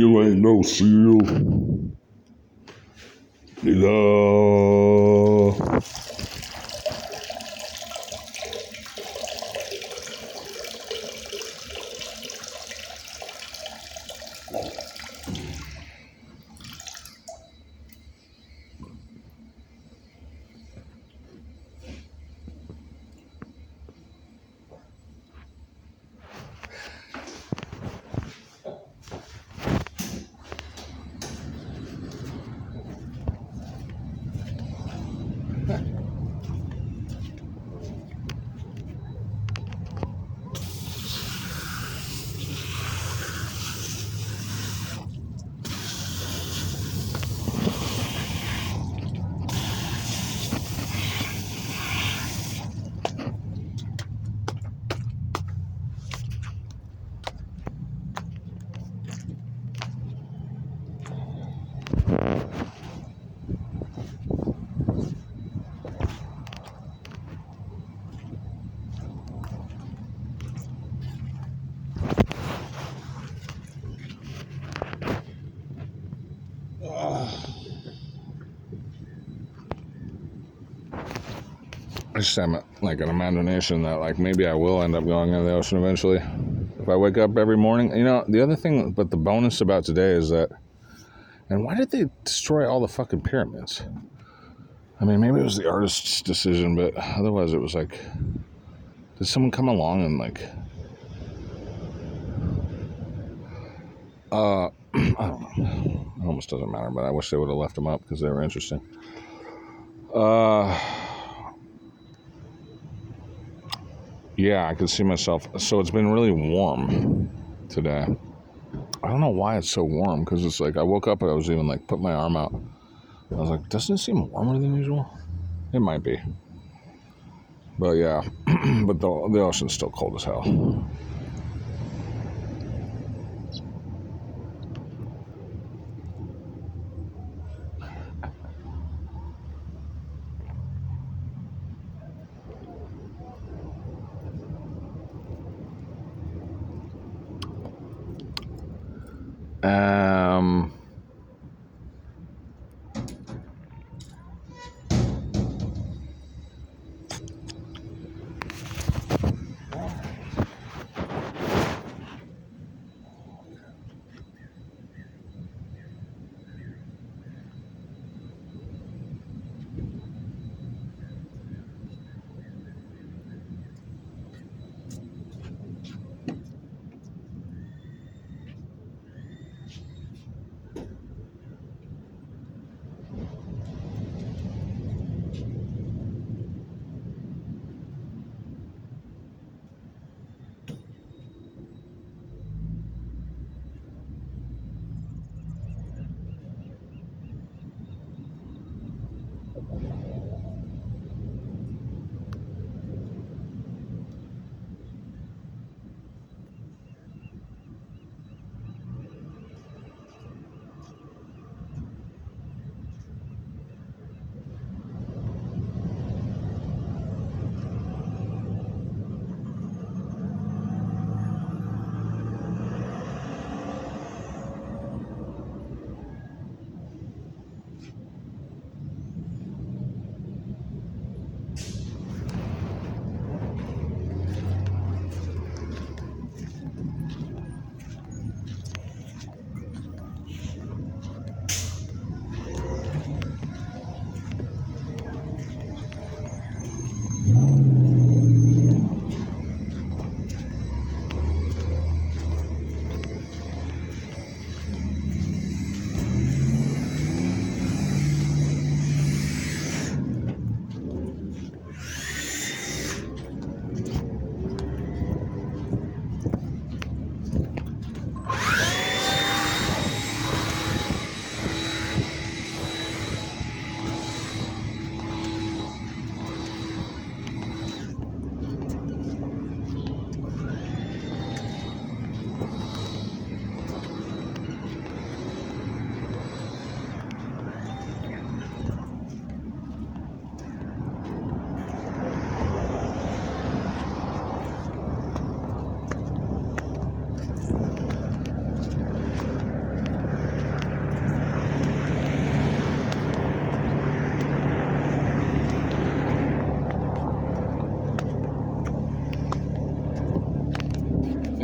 You ain't no seal. I just have like an imagination that like maybe I will end up going into the ocean eventually. If I wake up every morning, you know, the other thing, but the bonus about today is that, and why did they destroy all the fucking pyramids? I mean, maybe it was the artist's decision, but otherwise it was like, did someone come along and like, uh, <clears throat> I don't know. It almost doesn't matter, but I wish they would have left them up because they were interesting. Uh, Yeah, I could see myself. So it's been really warm today. I don't know why it's so warm because it's like I woke up and I was even like put my arm out. I was like, doesn't it seem warmer than usual? It might be. But yeah, <clears throat> but the, the ocean's still cold as hell.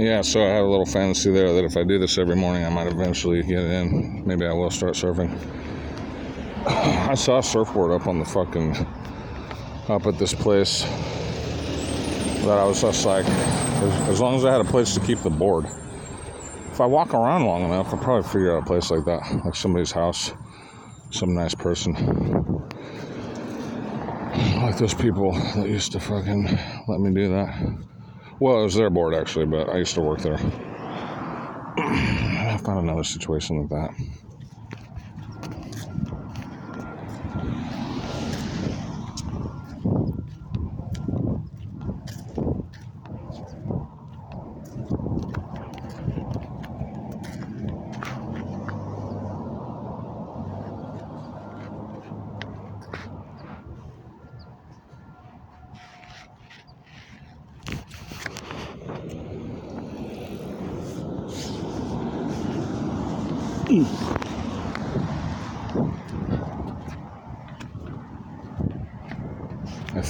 Yeah, so I had a little fantasy there that if I do this every morning, I might eventually get in. Maybe I will start surfing. <sighs> I saw a surfboard up on the fucking up at this place that I was just like, as, as long as I had a place to keep the board. If I walk around long enough, I'll probably figure out a place like that, like somebody's house, some nice person. Like those people that used to fucking let me do that. Well, it was their board actually, but I used to work there. <clears throat> I found another situation like that.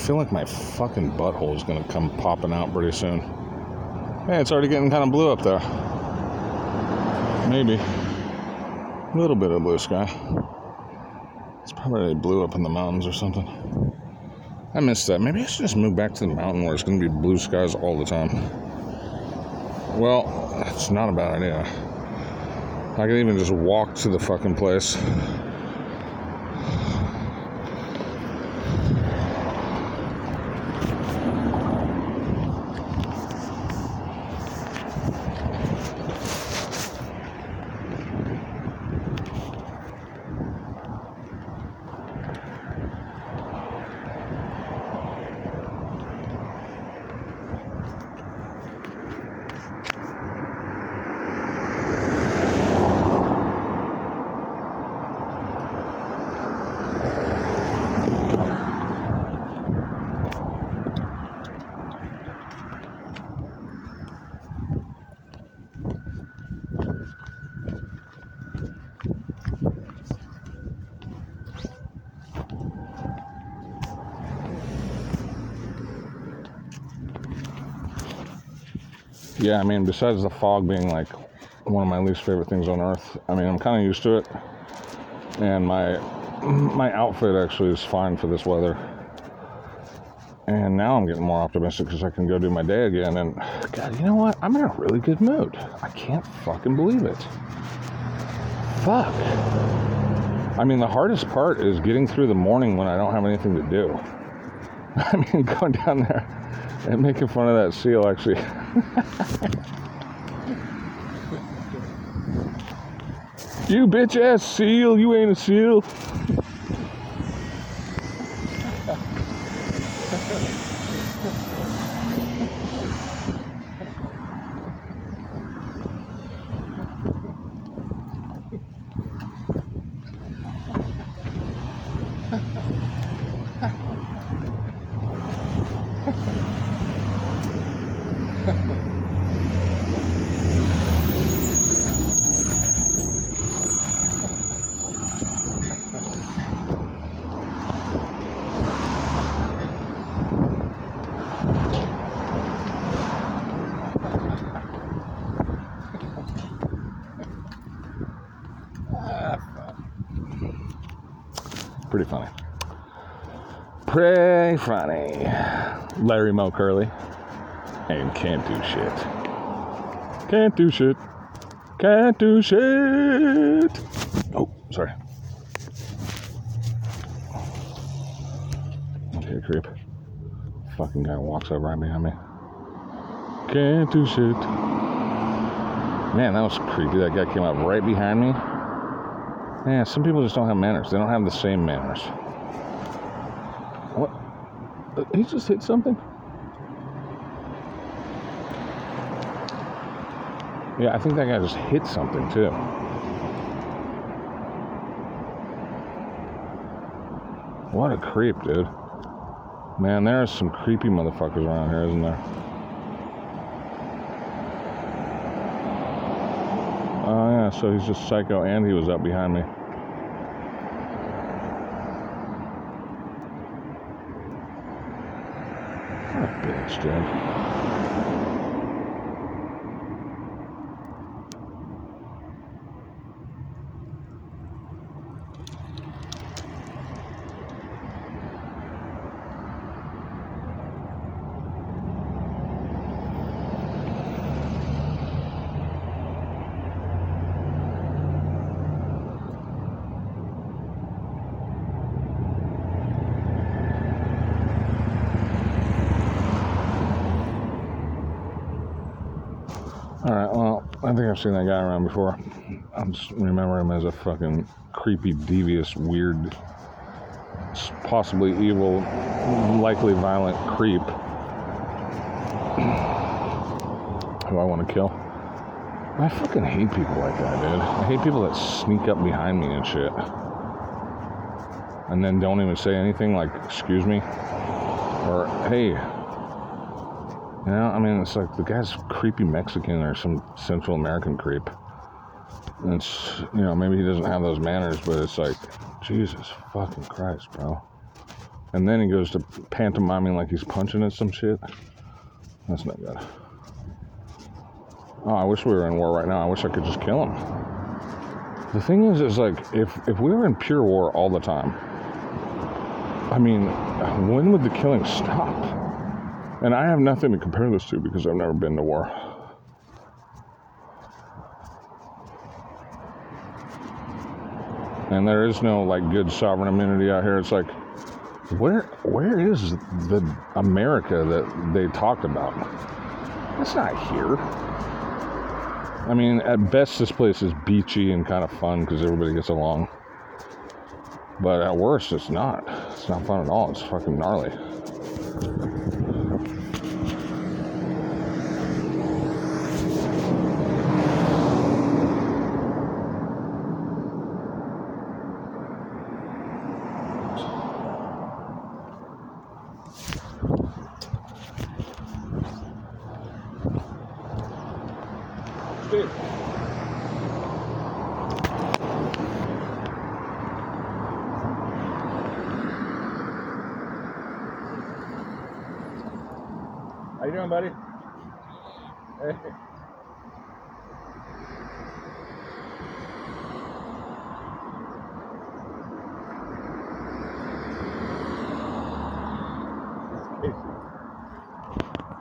Feel like my fucking butthole is gonna come popping out pretty soon. Hey, it's already getting kind of blue up there. Maybe. A little bit of blue sky. It's probably blue up in the mountains or something. I missed that. Maybe I should just move back to the mountain where it's gonna be blue skies all the time. Well, it's not a bad idea. I could even just walk to the fucking place. Yeah, I mean, besides the fog being like one of my least favorite things on earth, I mean, I'm kind of used to it, and my <clears throat> my outfit actually is fine for this weather. And now I'm getting more optimistic because I can go do my day again. And God, you know what? I'm in a really good mood. I can't fucking believe it. Fuck. I mean, the hardest part is getting through the morning when I don't have anything to do. <laughs> I mean, <laughs> going down there and making fun of that seal actually. <laughs> you bitch ass seal, you ain't a seal. Pretty funny. Funny. Larry Moe Curly. And can't do shit. Can't do shit. Can't do shit. Oh, sorry. Okay, creep. Fucking guy walks right behind me. Can't do shit. Man, that was creepy. That guy came up right behind me. Yeah, some people just don't have manners. They don't have the same manners. He just hit something? Yeah, I think that guy just hit something too. What a creep, dude. Man, there are some creepy motherfuckers around here, isn't there? Oh, yeah, so he's just psycho and he was up behind me. What Seen that guy around before. I just remember him as a fucking creepy, devious, weird, possibly evil, likely violent creep who I want to kill. I fucking hate people like that, dude. I hate people that sneak up behind me and shit. And then don't even say anything like, excuse me, or hey, you know, I mean, it's like the guy's creepy Mexican or some Central American creep. And it's, you know, maybe he doesn't have those manners, but it's like, Jesus fucking Christ, bro. And then he goes to pantomiming like he's punching at some shit. That's not good. Oh, I wish we were in war right now. I wish I could just kill him. The thing is, is like, if, if we were in pure war all the time, I mean, when would the killing stop? And I have nothing to compare this to because I've never been to war. And there is no like good sovereign immunity out here. It's like where where is the America that they talked about? It's not here. I mean, at best this place is beachy and kind of fun because everybody gets along. But at worst, it's not. It's not fun at all. It's fucking gnarly. Doing, buddy? Hey.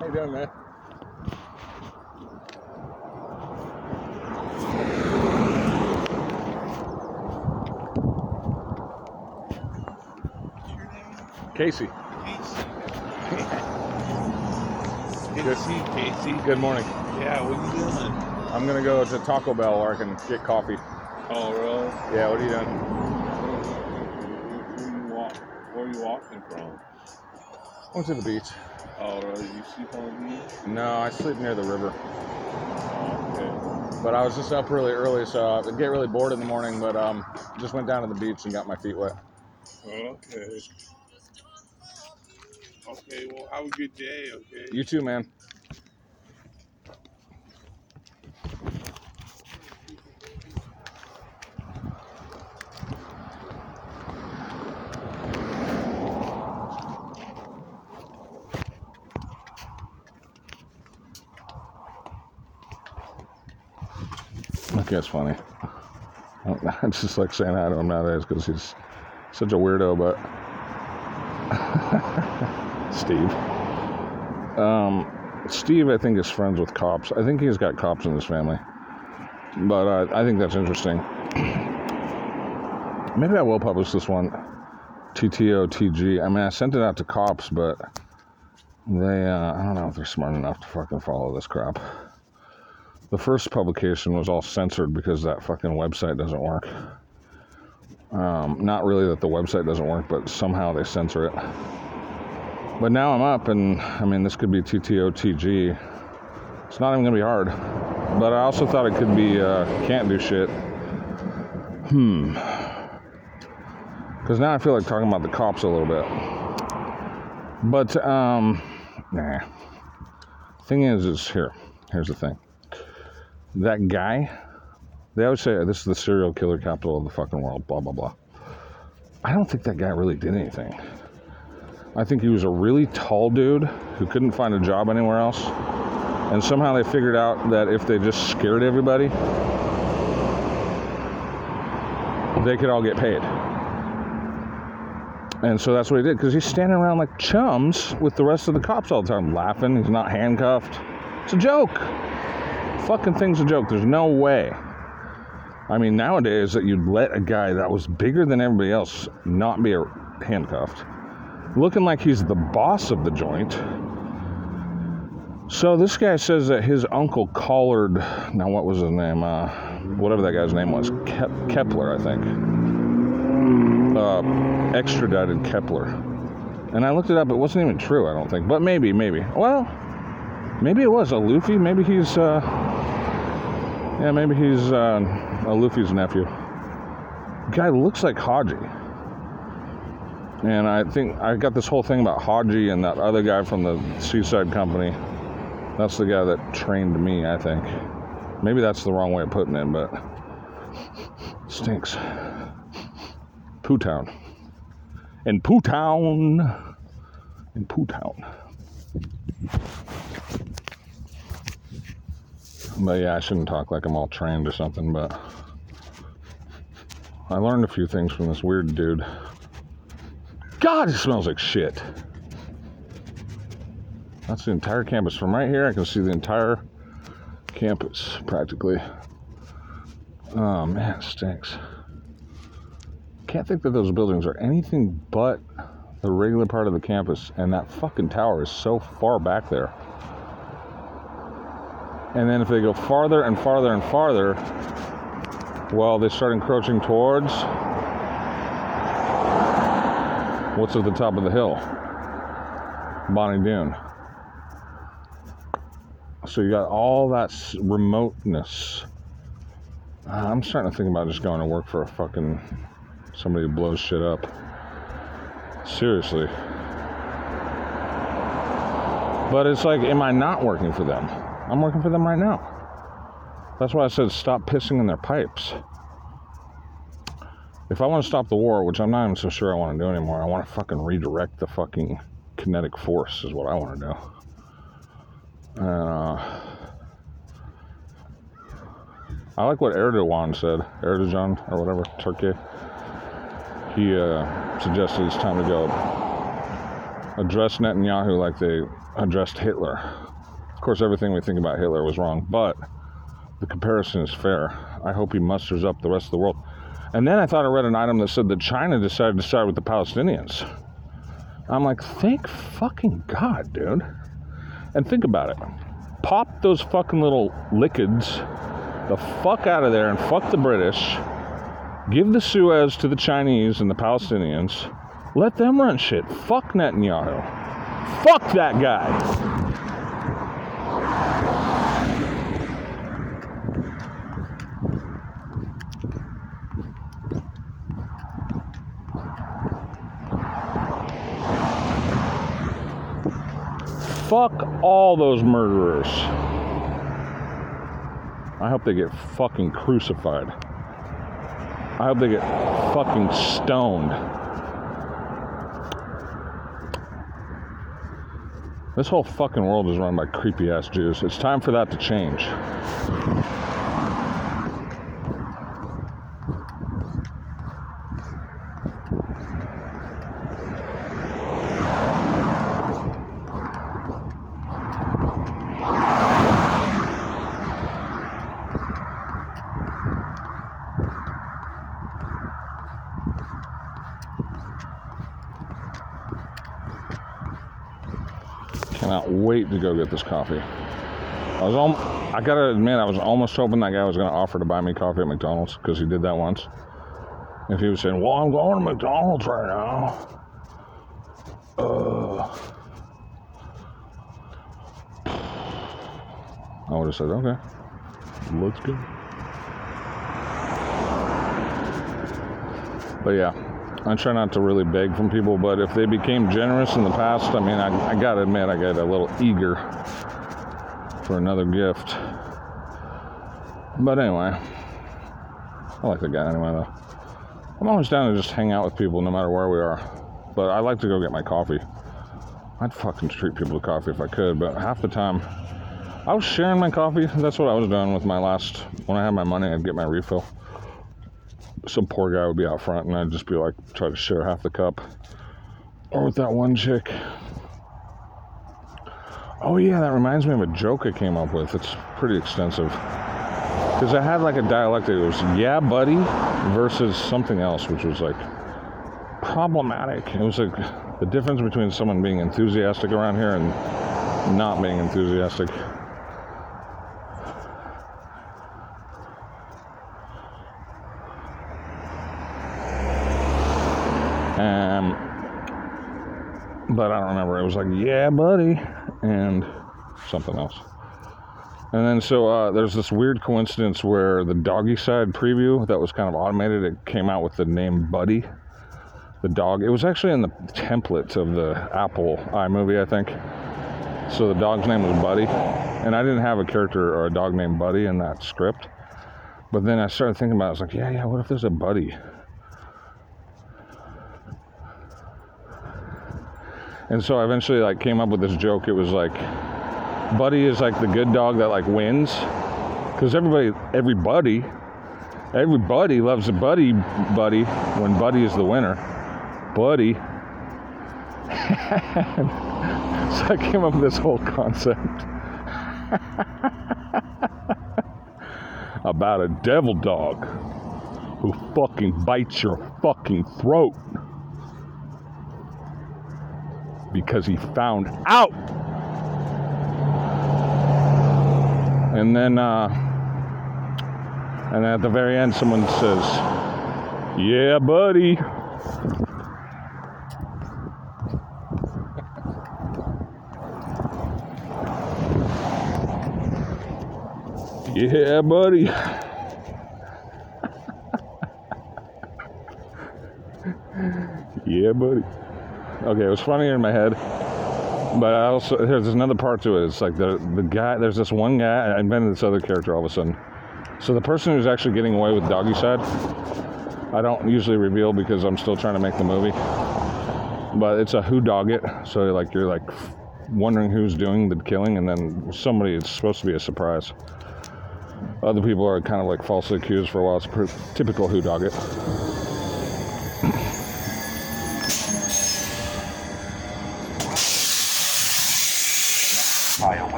How you doing, man? Casey. Good see Casey. Good morning. Yeah, what are you doing? I'm gonna go to Taco Bell where I can get coffee. Oh, really? Yeah, what are you doing? Where, where, you walk, where are you walking from? I went to the beach. Oh, really? You sleep on the beach? No, I sleep near the river. Oh, okay. But I was just up really early, so I get really bored in the morning. But um, just went down to the beach and got my feet wet. Okay. Okay, well, have a good day, okay? You too, man. Okay, it's funny. <laughs> I'm just like saying to him nowadays because he's such a weirdo, but <laughs> Steve. Um, Steve, I think, is friends with cops. I think he's got cops in his family. But uh, I think that's interesting. <clears throat> Maybe I will publish this one. TTOTG. I mean, I sent it out to cops, but they, uh, I don't know if they're smart enough to fucking follow this crap. the first publication was all censored because that fucking website doesn't work. Um, not really that the website doesn't work, but somehow they censor it. But now I'm up, and I mean, this could be TTOTG. It's not even gonna be hard. But I also thought it could be uh, can't do shit. Hmm. Because now I feel like talking about the cops a little bit. But, um, nah. Thing is, is here. Here's the thing. That guy, they always say this is the serial killer capital of the fucking world, blah, blah, blah. I don't think that guy really did anything. I think he was a really tall dude who couldn't find a job anywhere else. And somehow they figured out that if they just scared everybody, they could all get paid. And so that's what he did because he's standing around like chums with the rest of the cops all the time, laughing. He's not handcuffed. It's a joke. Fucking thing's a joke. There's no way. I mean, nowadays that you'd let a guy that was bigger than everybody else not be handcuffed, looking like he's the boss of the joint. So this guy says that his uncle Collard, now what was his name? Uh, whatever that guy's name was, Kep- Kepler, I think. Uh, extradited Kepler. And I looked it up. It wasn't even true. I don't think. But maybe, maybe. Well, maybe it was a Luffy. Maybe he's. Uh, yeah, maybe he's uh, a Luffy's nephew. Guy looks like Haji. And I think I got this whole thing about Haji and that other guy from the Seaside Company. That's the guy that trained me, I think. Maybe that's the wrong way of putting it, but stinks. Poo Town. In Poo Town. In Poo Town. But yeah, I shouldn't talk like I'm all trained or something, but I learned a few things from this weird dude. God, it smells like shit. That's the entire campus. From right here, I can see the entire campus practically. Oh man, it stinks. Can't think that those buildings are anything but the regular part of the campus, and that fucking tower is so far back there. And then if they go farther and farther and farther, well, they start encroaching towards what's at the top of the hill? Bonny Doon. So you got all that remoteness. Uh, I'm starting to think about just going to work for a fucking somebody who blows shit up. Seriously. But it's like, am I not working for them? I'm working for them right now. That's why I said stop pissing in their pipes. If I want to stop the war, which I'm not even so sure I want to do anymore, I want to fucking redirect the fucking kinetic force, is what I want to do. Uh, I like what Erdogan said, Erdogan or whatever, Turkey. He uh, suggested it's time to go address Netanyahu like they addressed Hitler. Of course, everything we think about Hitler was wrong, but the comparison is fair. I hope he musters up the rest of the world. And then I thought I read an item that said that China decided to side with the Palestinians. I'm like, thank fucking God, dude. And think about it. Pop those fucking little liquids the fuck out of there and fuck the British. Give the Suez to the Chinese and the Palestinians. Let them run shit. Fuck Netanyahu. Fuck that guy. Fuck all those murderers. I hope they get fucking crucified. I hope they get fucking stoned. This whole fucking world is run by creepy ass Jews. It's time for that to change. Cannot wait to go get this coffee. I was al- I gotta admit, I was almost hoping that guy was gonna offer to buy me coffee at McDonald's because he did that once. If he was saying, "Well, I'm going to McDonald's right now," uh, I would have said, "Okay, let's go." But yeah, I try not to really beg from people. But if they became generous in the past, I mean, I, I gotta admit, I get a little eager for another gift. But anyway, I like the guy anyway, though. I'm always down to just hang out with people no matter where we are. But I like to go get my coffee. I'd fucking treat people to coffee if I could, but half the time I was sharing my coffee. That's what I was doing with my last. When I had my money, I'd get my refill. Some poor guy would be out front, and I'd just be like, try to share half the cup. Or with that one chick. Oh yeah, that reminds me of a joke I came up with. It's pretty extensive. Because I had like a dialectic. It was yeah, buddy, versus something else, which was like problematic. It was like the difference between someone being enthusiastic around here and not being enthusiastic. Um, but I don't remember. It was like, yeah, buddy, and something else. And then so uh, there's this weird coincidence where the doggy side preview that was kind of automated, it came out with the name Buddy, the dog. It was actually in the template of the Apple iMovie, I think. So the dog's name was Buddy, and I didn't have a character or a dog named Buddy in that script. But then I started thinking about it. I was like, yeah, yeah. What if there's a Buddy? And so I eventually like came up with this joke. It was like, Buddy is like the good dog that like wins, because everybody, everybody, everybody loves a buddy, buddy when Buddy is the winner. Buddy. <laughs> so I came up with this whole concept <laughs> about a devil dog who fucking bites your fucking throat because he found out. And then, uh, and at the very end, someone says, "Yeah, buddy." Yeah, buddy. <laughs> yeah, buddy. Okay, it was funnier in my head, but I also there's another part to it. It's like the the guy. There's this one guy. I invented this other character all of a sudden. So the person who's actually getting away with doggy side, I don't usually reveal because I'm still trying to make the movie. But it's a who dog it. So like you're like wondering who's doing the killing, and then somebody. It's supposed to be a surprise. Other people are kind of like falsely accused for a while. It's typical who dog it.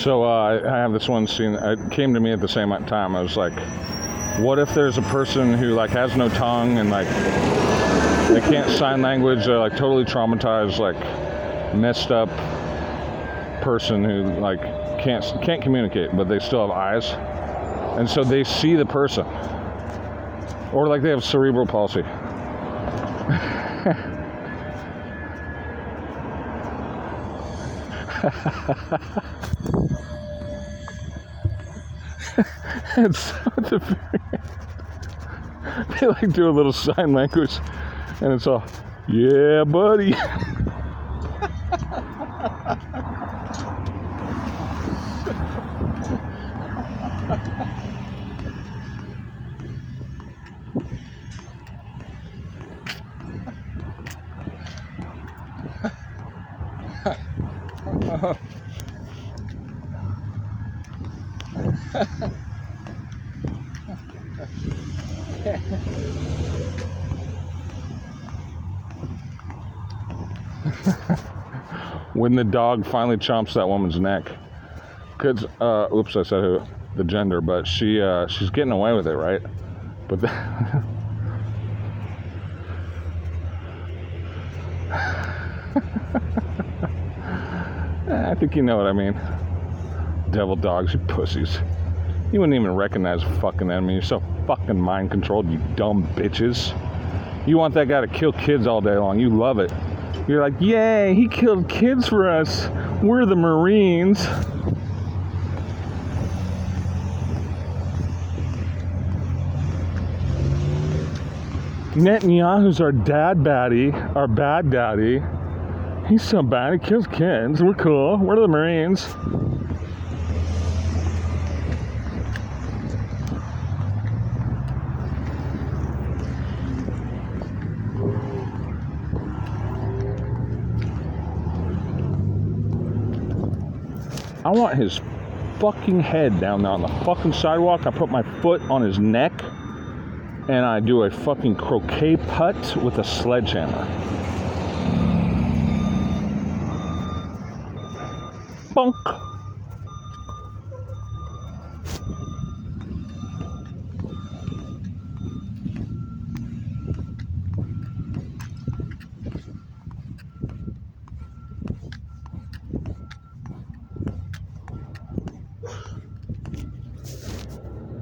So uh, I have this one scene. It came to me at the same time. I was like, what if there's a person who like has no tongue and like they can't sign language? They're like totally traumatized, like messed up person who like can't can't communicate, but they still have eyes, and so they see the person, or like they have cerebral palsy. <laughs> And so at the very end, they like do a little sign language, and it's all, yeah, buddy. <laughs> when the dog finally chomps that woman's neck. Cause, uh, oops, I said who, the gender, but she, uh, she's getting away with it, right? But <laughs> I think you know what I mean. Devil dogs, you pussies. You wouldn't even recognize a fucking enemy. You're so fucking mind controlled, you dumb bitches. You want that guy to kill kids all day long. You love it. You're like, yay, he killed kids for us. We're the Marines. Netanyahu's our dad baddie, our bad daddy. He's so bad, he kills kids. We're cool. We're the Marines. I want his fucking head down there on the fucking sidewalk. I put my foot on his neck and I do a fucking croquet putt with a sledgehammer. Bonk.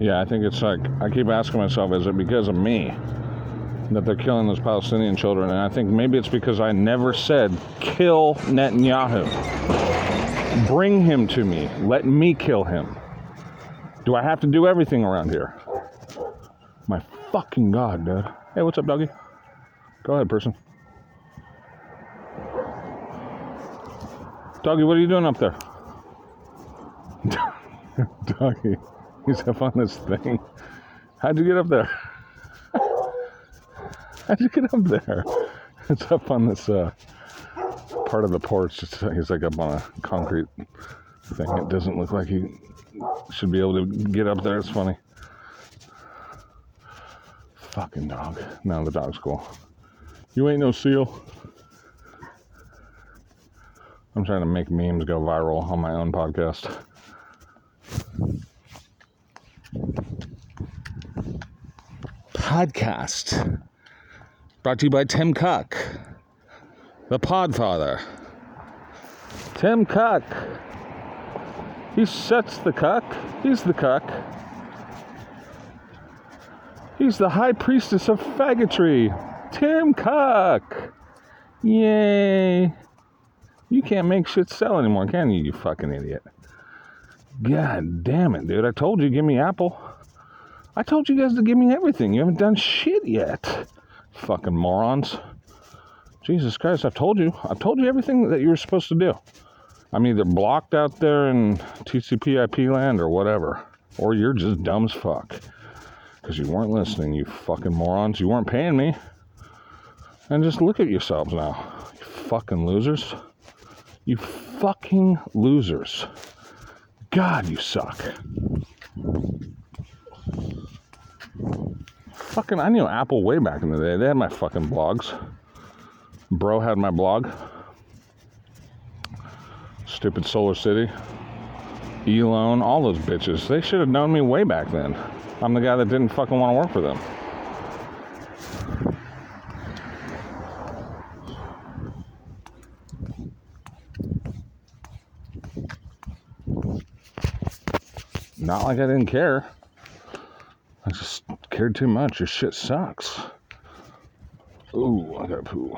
Yeah, I think it's like I keep asking myself, is it because of me that they're killing those Palestinian children? And I think maybe it's because I never said kill Netanyahu. Bring him to me. Let me kill him. Do I have to do everything around here? My fucking god, dude. Hey, what's up, doggy? Go ahead, person. Doggy, what are you doing up there? <laughs> doggy. He's up on this thing. How'd you get up there? How'd you get up there? It's up on this uh, part of the porch. It's, he's like up on a concrete thing. It doesn't look like he should be able to get up there. It's funny. Fucking dog. Now the dog's cool. You ain't no seal. I'm trying to make memes go viral on my own podcast. Podcast brought to you by Tim Cook, the Podfather. Tim Cook. He sets the cuck. He's the cuck. He's the high priestess of faggotry. Tim Cook. Yay. You can't make shit sell anymore, can you, you fucking idiot? God damn it, dude. I told you, give me Apple. I told you guys to give me everything. You haven't done shit yet. Fucking morons. Jesus Christ, I've told you. I've told you everything that you were supposed to do. I'm either blocked out there in TCP IP land or whatever. Or you're just dumb as fuck. Because you weren't listening, you fucking morons. You weren't paying me. And just look at yourselves now. You fucking losers. You fucking losers. God, you suck. Fucking, I knew Apple way back in the day. They had my fucking blogs. Bro had my blog. Stupid Solar City. Elon, all those bitches. They should have known me way back then. I'm the guy that didn't fucking want to work for them. Not like I didn't care. I just cared too much. Your shit sucks. Ooh, I got a poo.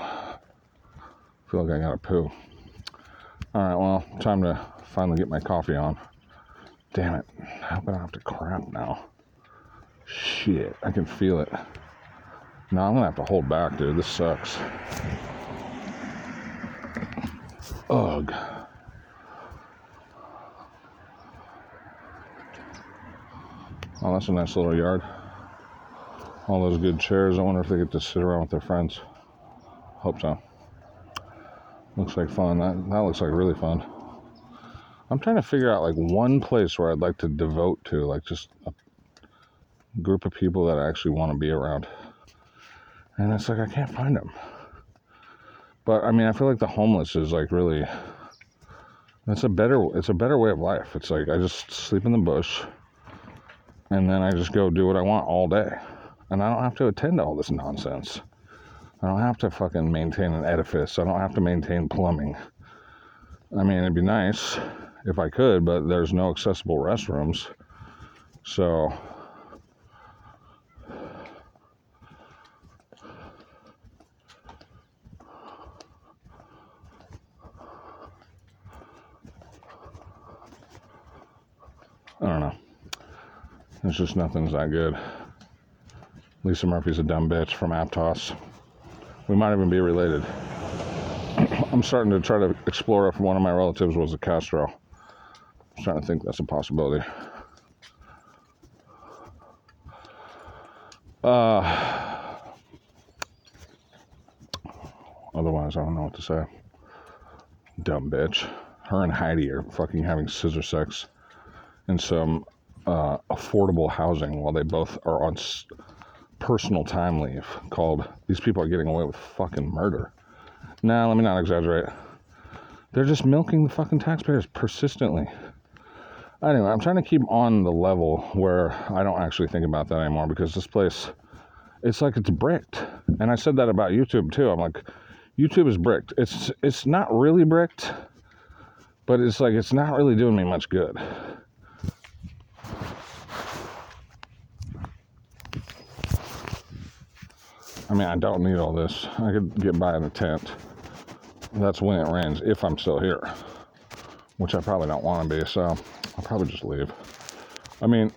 feel like I got a poo. All right, well, time to finally get my coffee on. Damn it. How about I have to crap now? Shit, I can feel it. No, I'm gonna have to hold back, dude. This sucks. Ugh. Oh, that's a nice little yard. All those good chairs. I wonder if they get to sit around with their friends. Hope so. Looks like fun. That, that looks like really fun. I'm trying to figure out like one place where I'd like to devote to, like just a group of people that I actually want to be around. And it's like I can't find them. But I mean, I feel like the homeless is like really. It's a better. It's a better way of life. It's like I just sleep in the bush and then I just go do what I want all day. And I don't have to attend to all this nonsense. I don't have to fucking maintain an edifice. I don't have to maintain plumbing. I mean, it'd be nice if I could, but there's no accessible restrooms. So, I don't know. There's just nothing's that good. Lisa Murphy's a dumb bitch from Aptos. We might even be related. <coughs> I'm starting to try to explore if one of my relatives was a Castro. I'm starting to think that's a possibility. Uh, otherwise, I don't know what to say. Dumb bitch. Her and Heidi are fucking having scissor sex in some uh, affordable housing while they both are on s- personal time leave called These People Are Getting Away with Fucking Murder. Now, let me not exaggerate. They're just milking the fucking taxpayers persistently. Anyway, I'm trying to keep on the level where I don't actually think about that anymore because this place, it's like it's bricked. And I said that about YouTube too. I'm like, YouTube is bricked. It's it's not really bricked, but it's like it's not really doing me much good. I mean, I don't need all this. I could get by in a tent. That's when it rains, if I'm still here, which I probably don't want to be, so I'll probably just leave. I mean,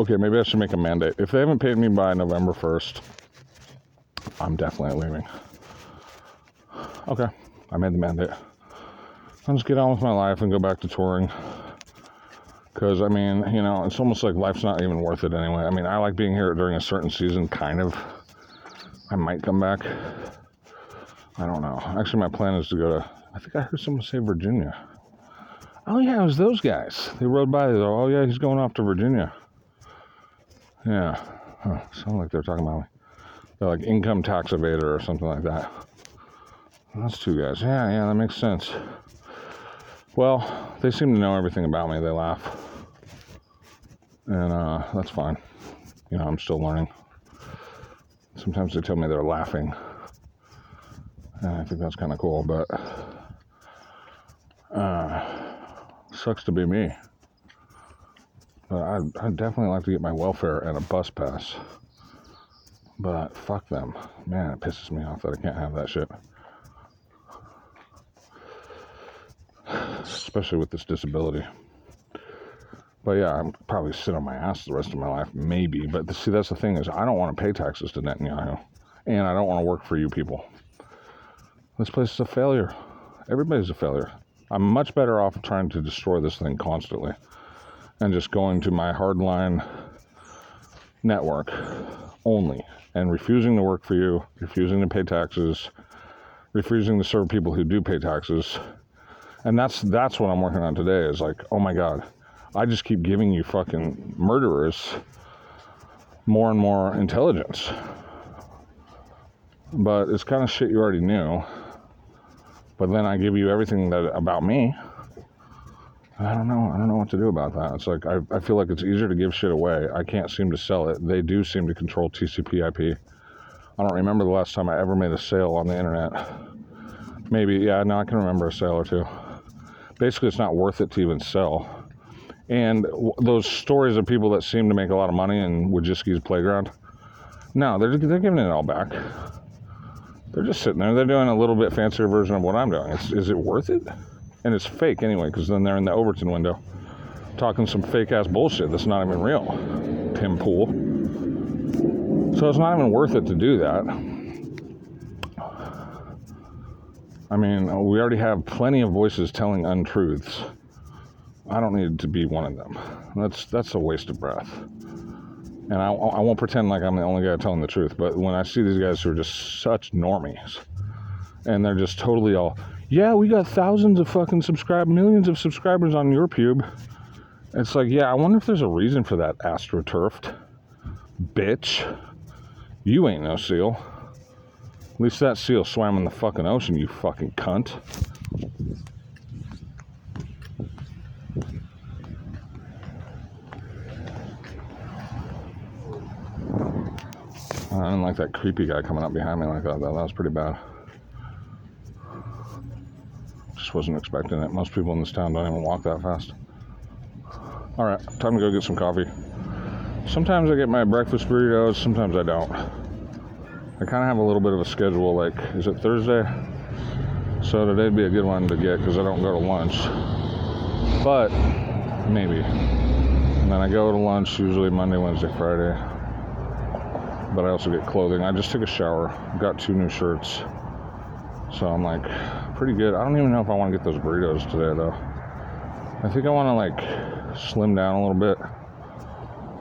okay, maybe I should make a mandate. If they haven't paid me by November 1st, I'm definitely leaving. Okay, I made the mandate. I'll just get on with my life and go back to touring. Because, I mean, you know, it's almost like life's not even worth it anyway. I mean, I like being here during a certain season, kind of. I might come back. I don't know. Actually, my plan is to go to. I think I heard someone say Virginia. Oh yeah, it was those guys. They rode by. They go, oh yeah, he's going off to Virginia. Yeah. Huh. Sound like they're talking about me. They're like income tax evader or something like that. That's two guys. Yeah, yeah, that makes sense. Well, they seem to know everything about me. They laugh, and uh, that's fine. You know, I'm still learning. Sometimes they tell me they're laughing. And I think that's kind of cool, but uh, sucks to be me. But I'd, I'd definitely like to get my welfare and a bus pass. But fuck them. Man, it pisses me off that I can't have that shit. Especially with this disability. But yeah, I'm probably sit on my ass the rest of my life, maybe. But see, that's the thing is, I don't want to pay taxes to Netanyahu, and I don't want to work for you people. This place is a failure. Everybody's a failure. I'm much better off trying to destroy this thing constantly, and just going to my hardline network only, and refusing to work for you, refusing to pay taxes, refusing to serve people who do pay taxes, and that's that's what I'm working on today. Is like, oh my god I just keep giving you fucking murderers more and more intelligence. But it's kind of shit you already knew. But then I give you everything that about me. I don't know. I don't know what to do about that. It's like I, I feel like it's easier to give shit away. I can't seem to sell it. They do seem to control TCP/IP. I don't remember the last time I ever made a sale on the internet. Maybe, yeah, no, I can remember a sale or two. Basically, it's not worth it to even sell and those stories of people that seem to make a lot of money in Wojcicki's playground, no, they're, they're giving it all back. They're just sitting there. They're doing a little bit fancier version of what I'm doing. It's, is it worth it? And it's fake anyway, because then they're in the Overton window talking some fake ass bullshit that's not even real. Tim Pool. So it's not even worth it to do that. I mean, we already have plenty of voices telling untruths. I don't need to be one of them. That's that's a waste of breath. And I, I won't pretend like I'm the only guy telling the truth. But when I see these guys who are just such normies, and they're just totally all, yeah, we got thousands of fucking subscribe, millions of subscribers on your pube. It's like, yeah, I wonder if there's a reason for that astroturfed bitch. You ain't no seal. At least that seal swam in the fucking ocean, you fucking cunt. I didn't like that creepy guy coming up behind me like that. That was pretty bad. Just wasn't expecting it. Most people in this town don't even walk that fast. All right, time to go get some coffee. Sometimes I get my breakfast burritos. Sometimes I don't. I kind of have a little bit of a schedule. Like, is it Thursday? So today'd be a good one to get because I don't go to lunch. But maybe. And then I go to lunch usually Monday, Wednesday, Friday. But I also get clothing. I just took a shower. Got two new shirts. So I'm like pretty good. I don't even know if I want to get those burritos today though. I think I want to like slim down a little bit.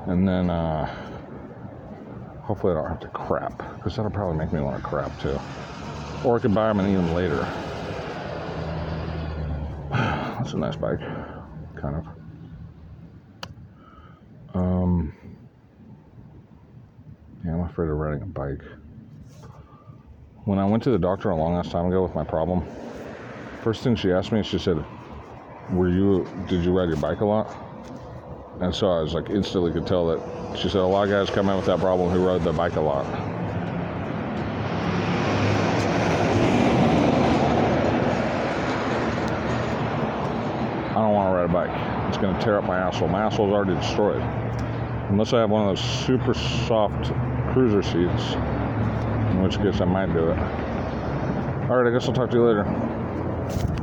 And then uh hopefully I don't have to crap because that'll probably make me want to crap too. Or I could buy them and eat them later. <sighs> That's a nice bike, kind of. Um, yeah, I'm afraid of riding a bike. When I went to the doctor a long ass time ago with my problem, first thing she asked me, she said, "Were you? Did you ride your bike a lot?" And so I was like, instantly could tell that. She said a lot of guys come in with that problem who rode their bike a lot. I don't want to ride a bike. It's going to tear up my asshole. My asshole's already destroyed. Unless I have one of those super soft cruiser seats, in which case I might do it. All right, I guess I'll talk to you later.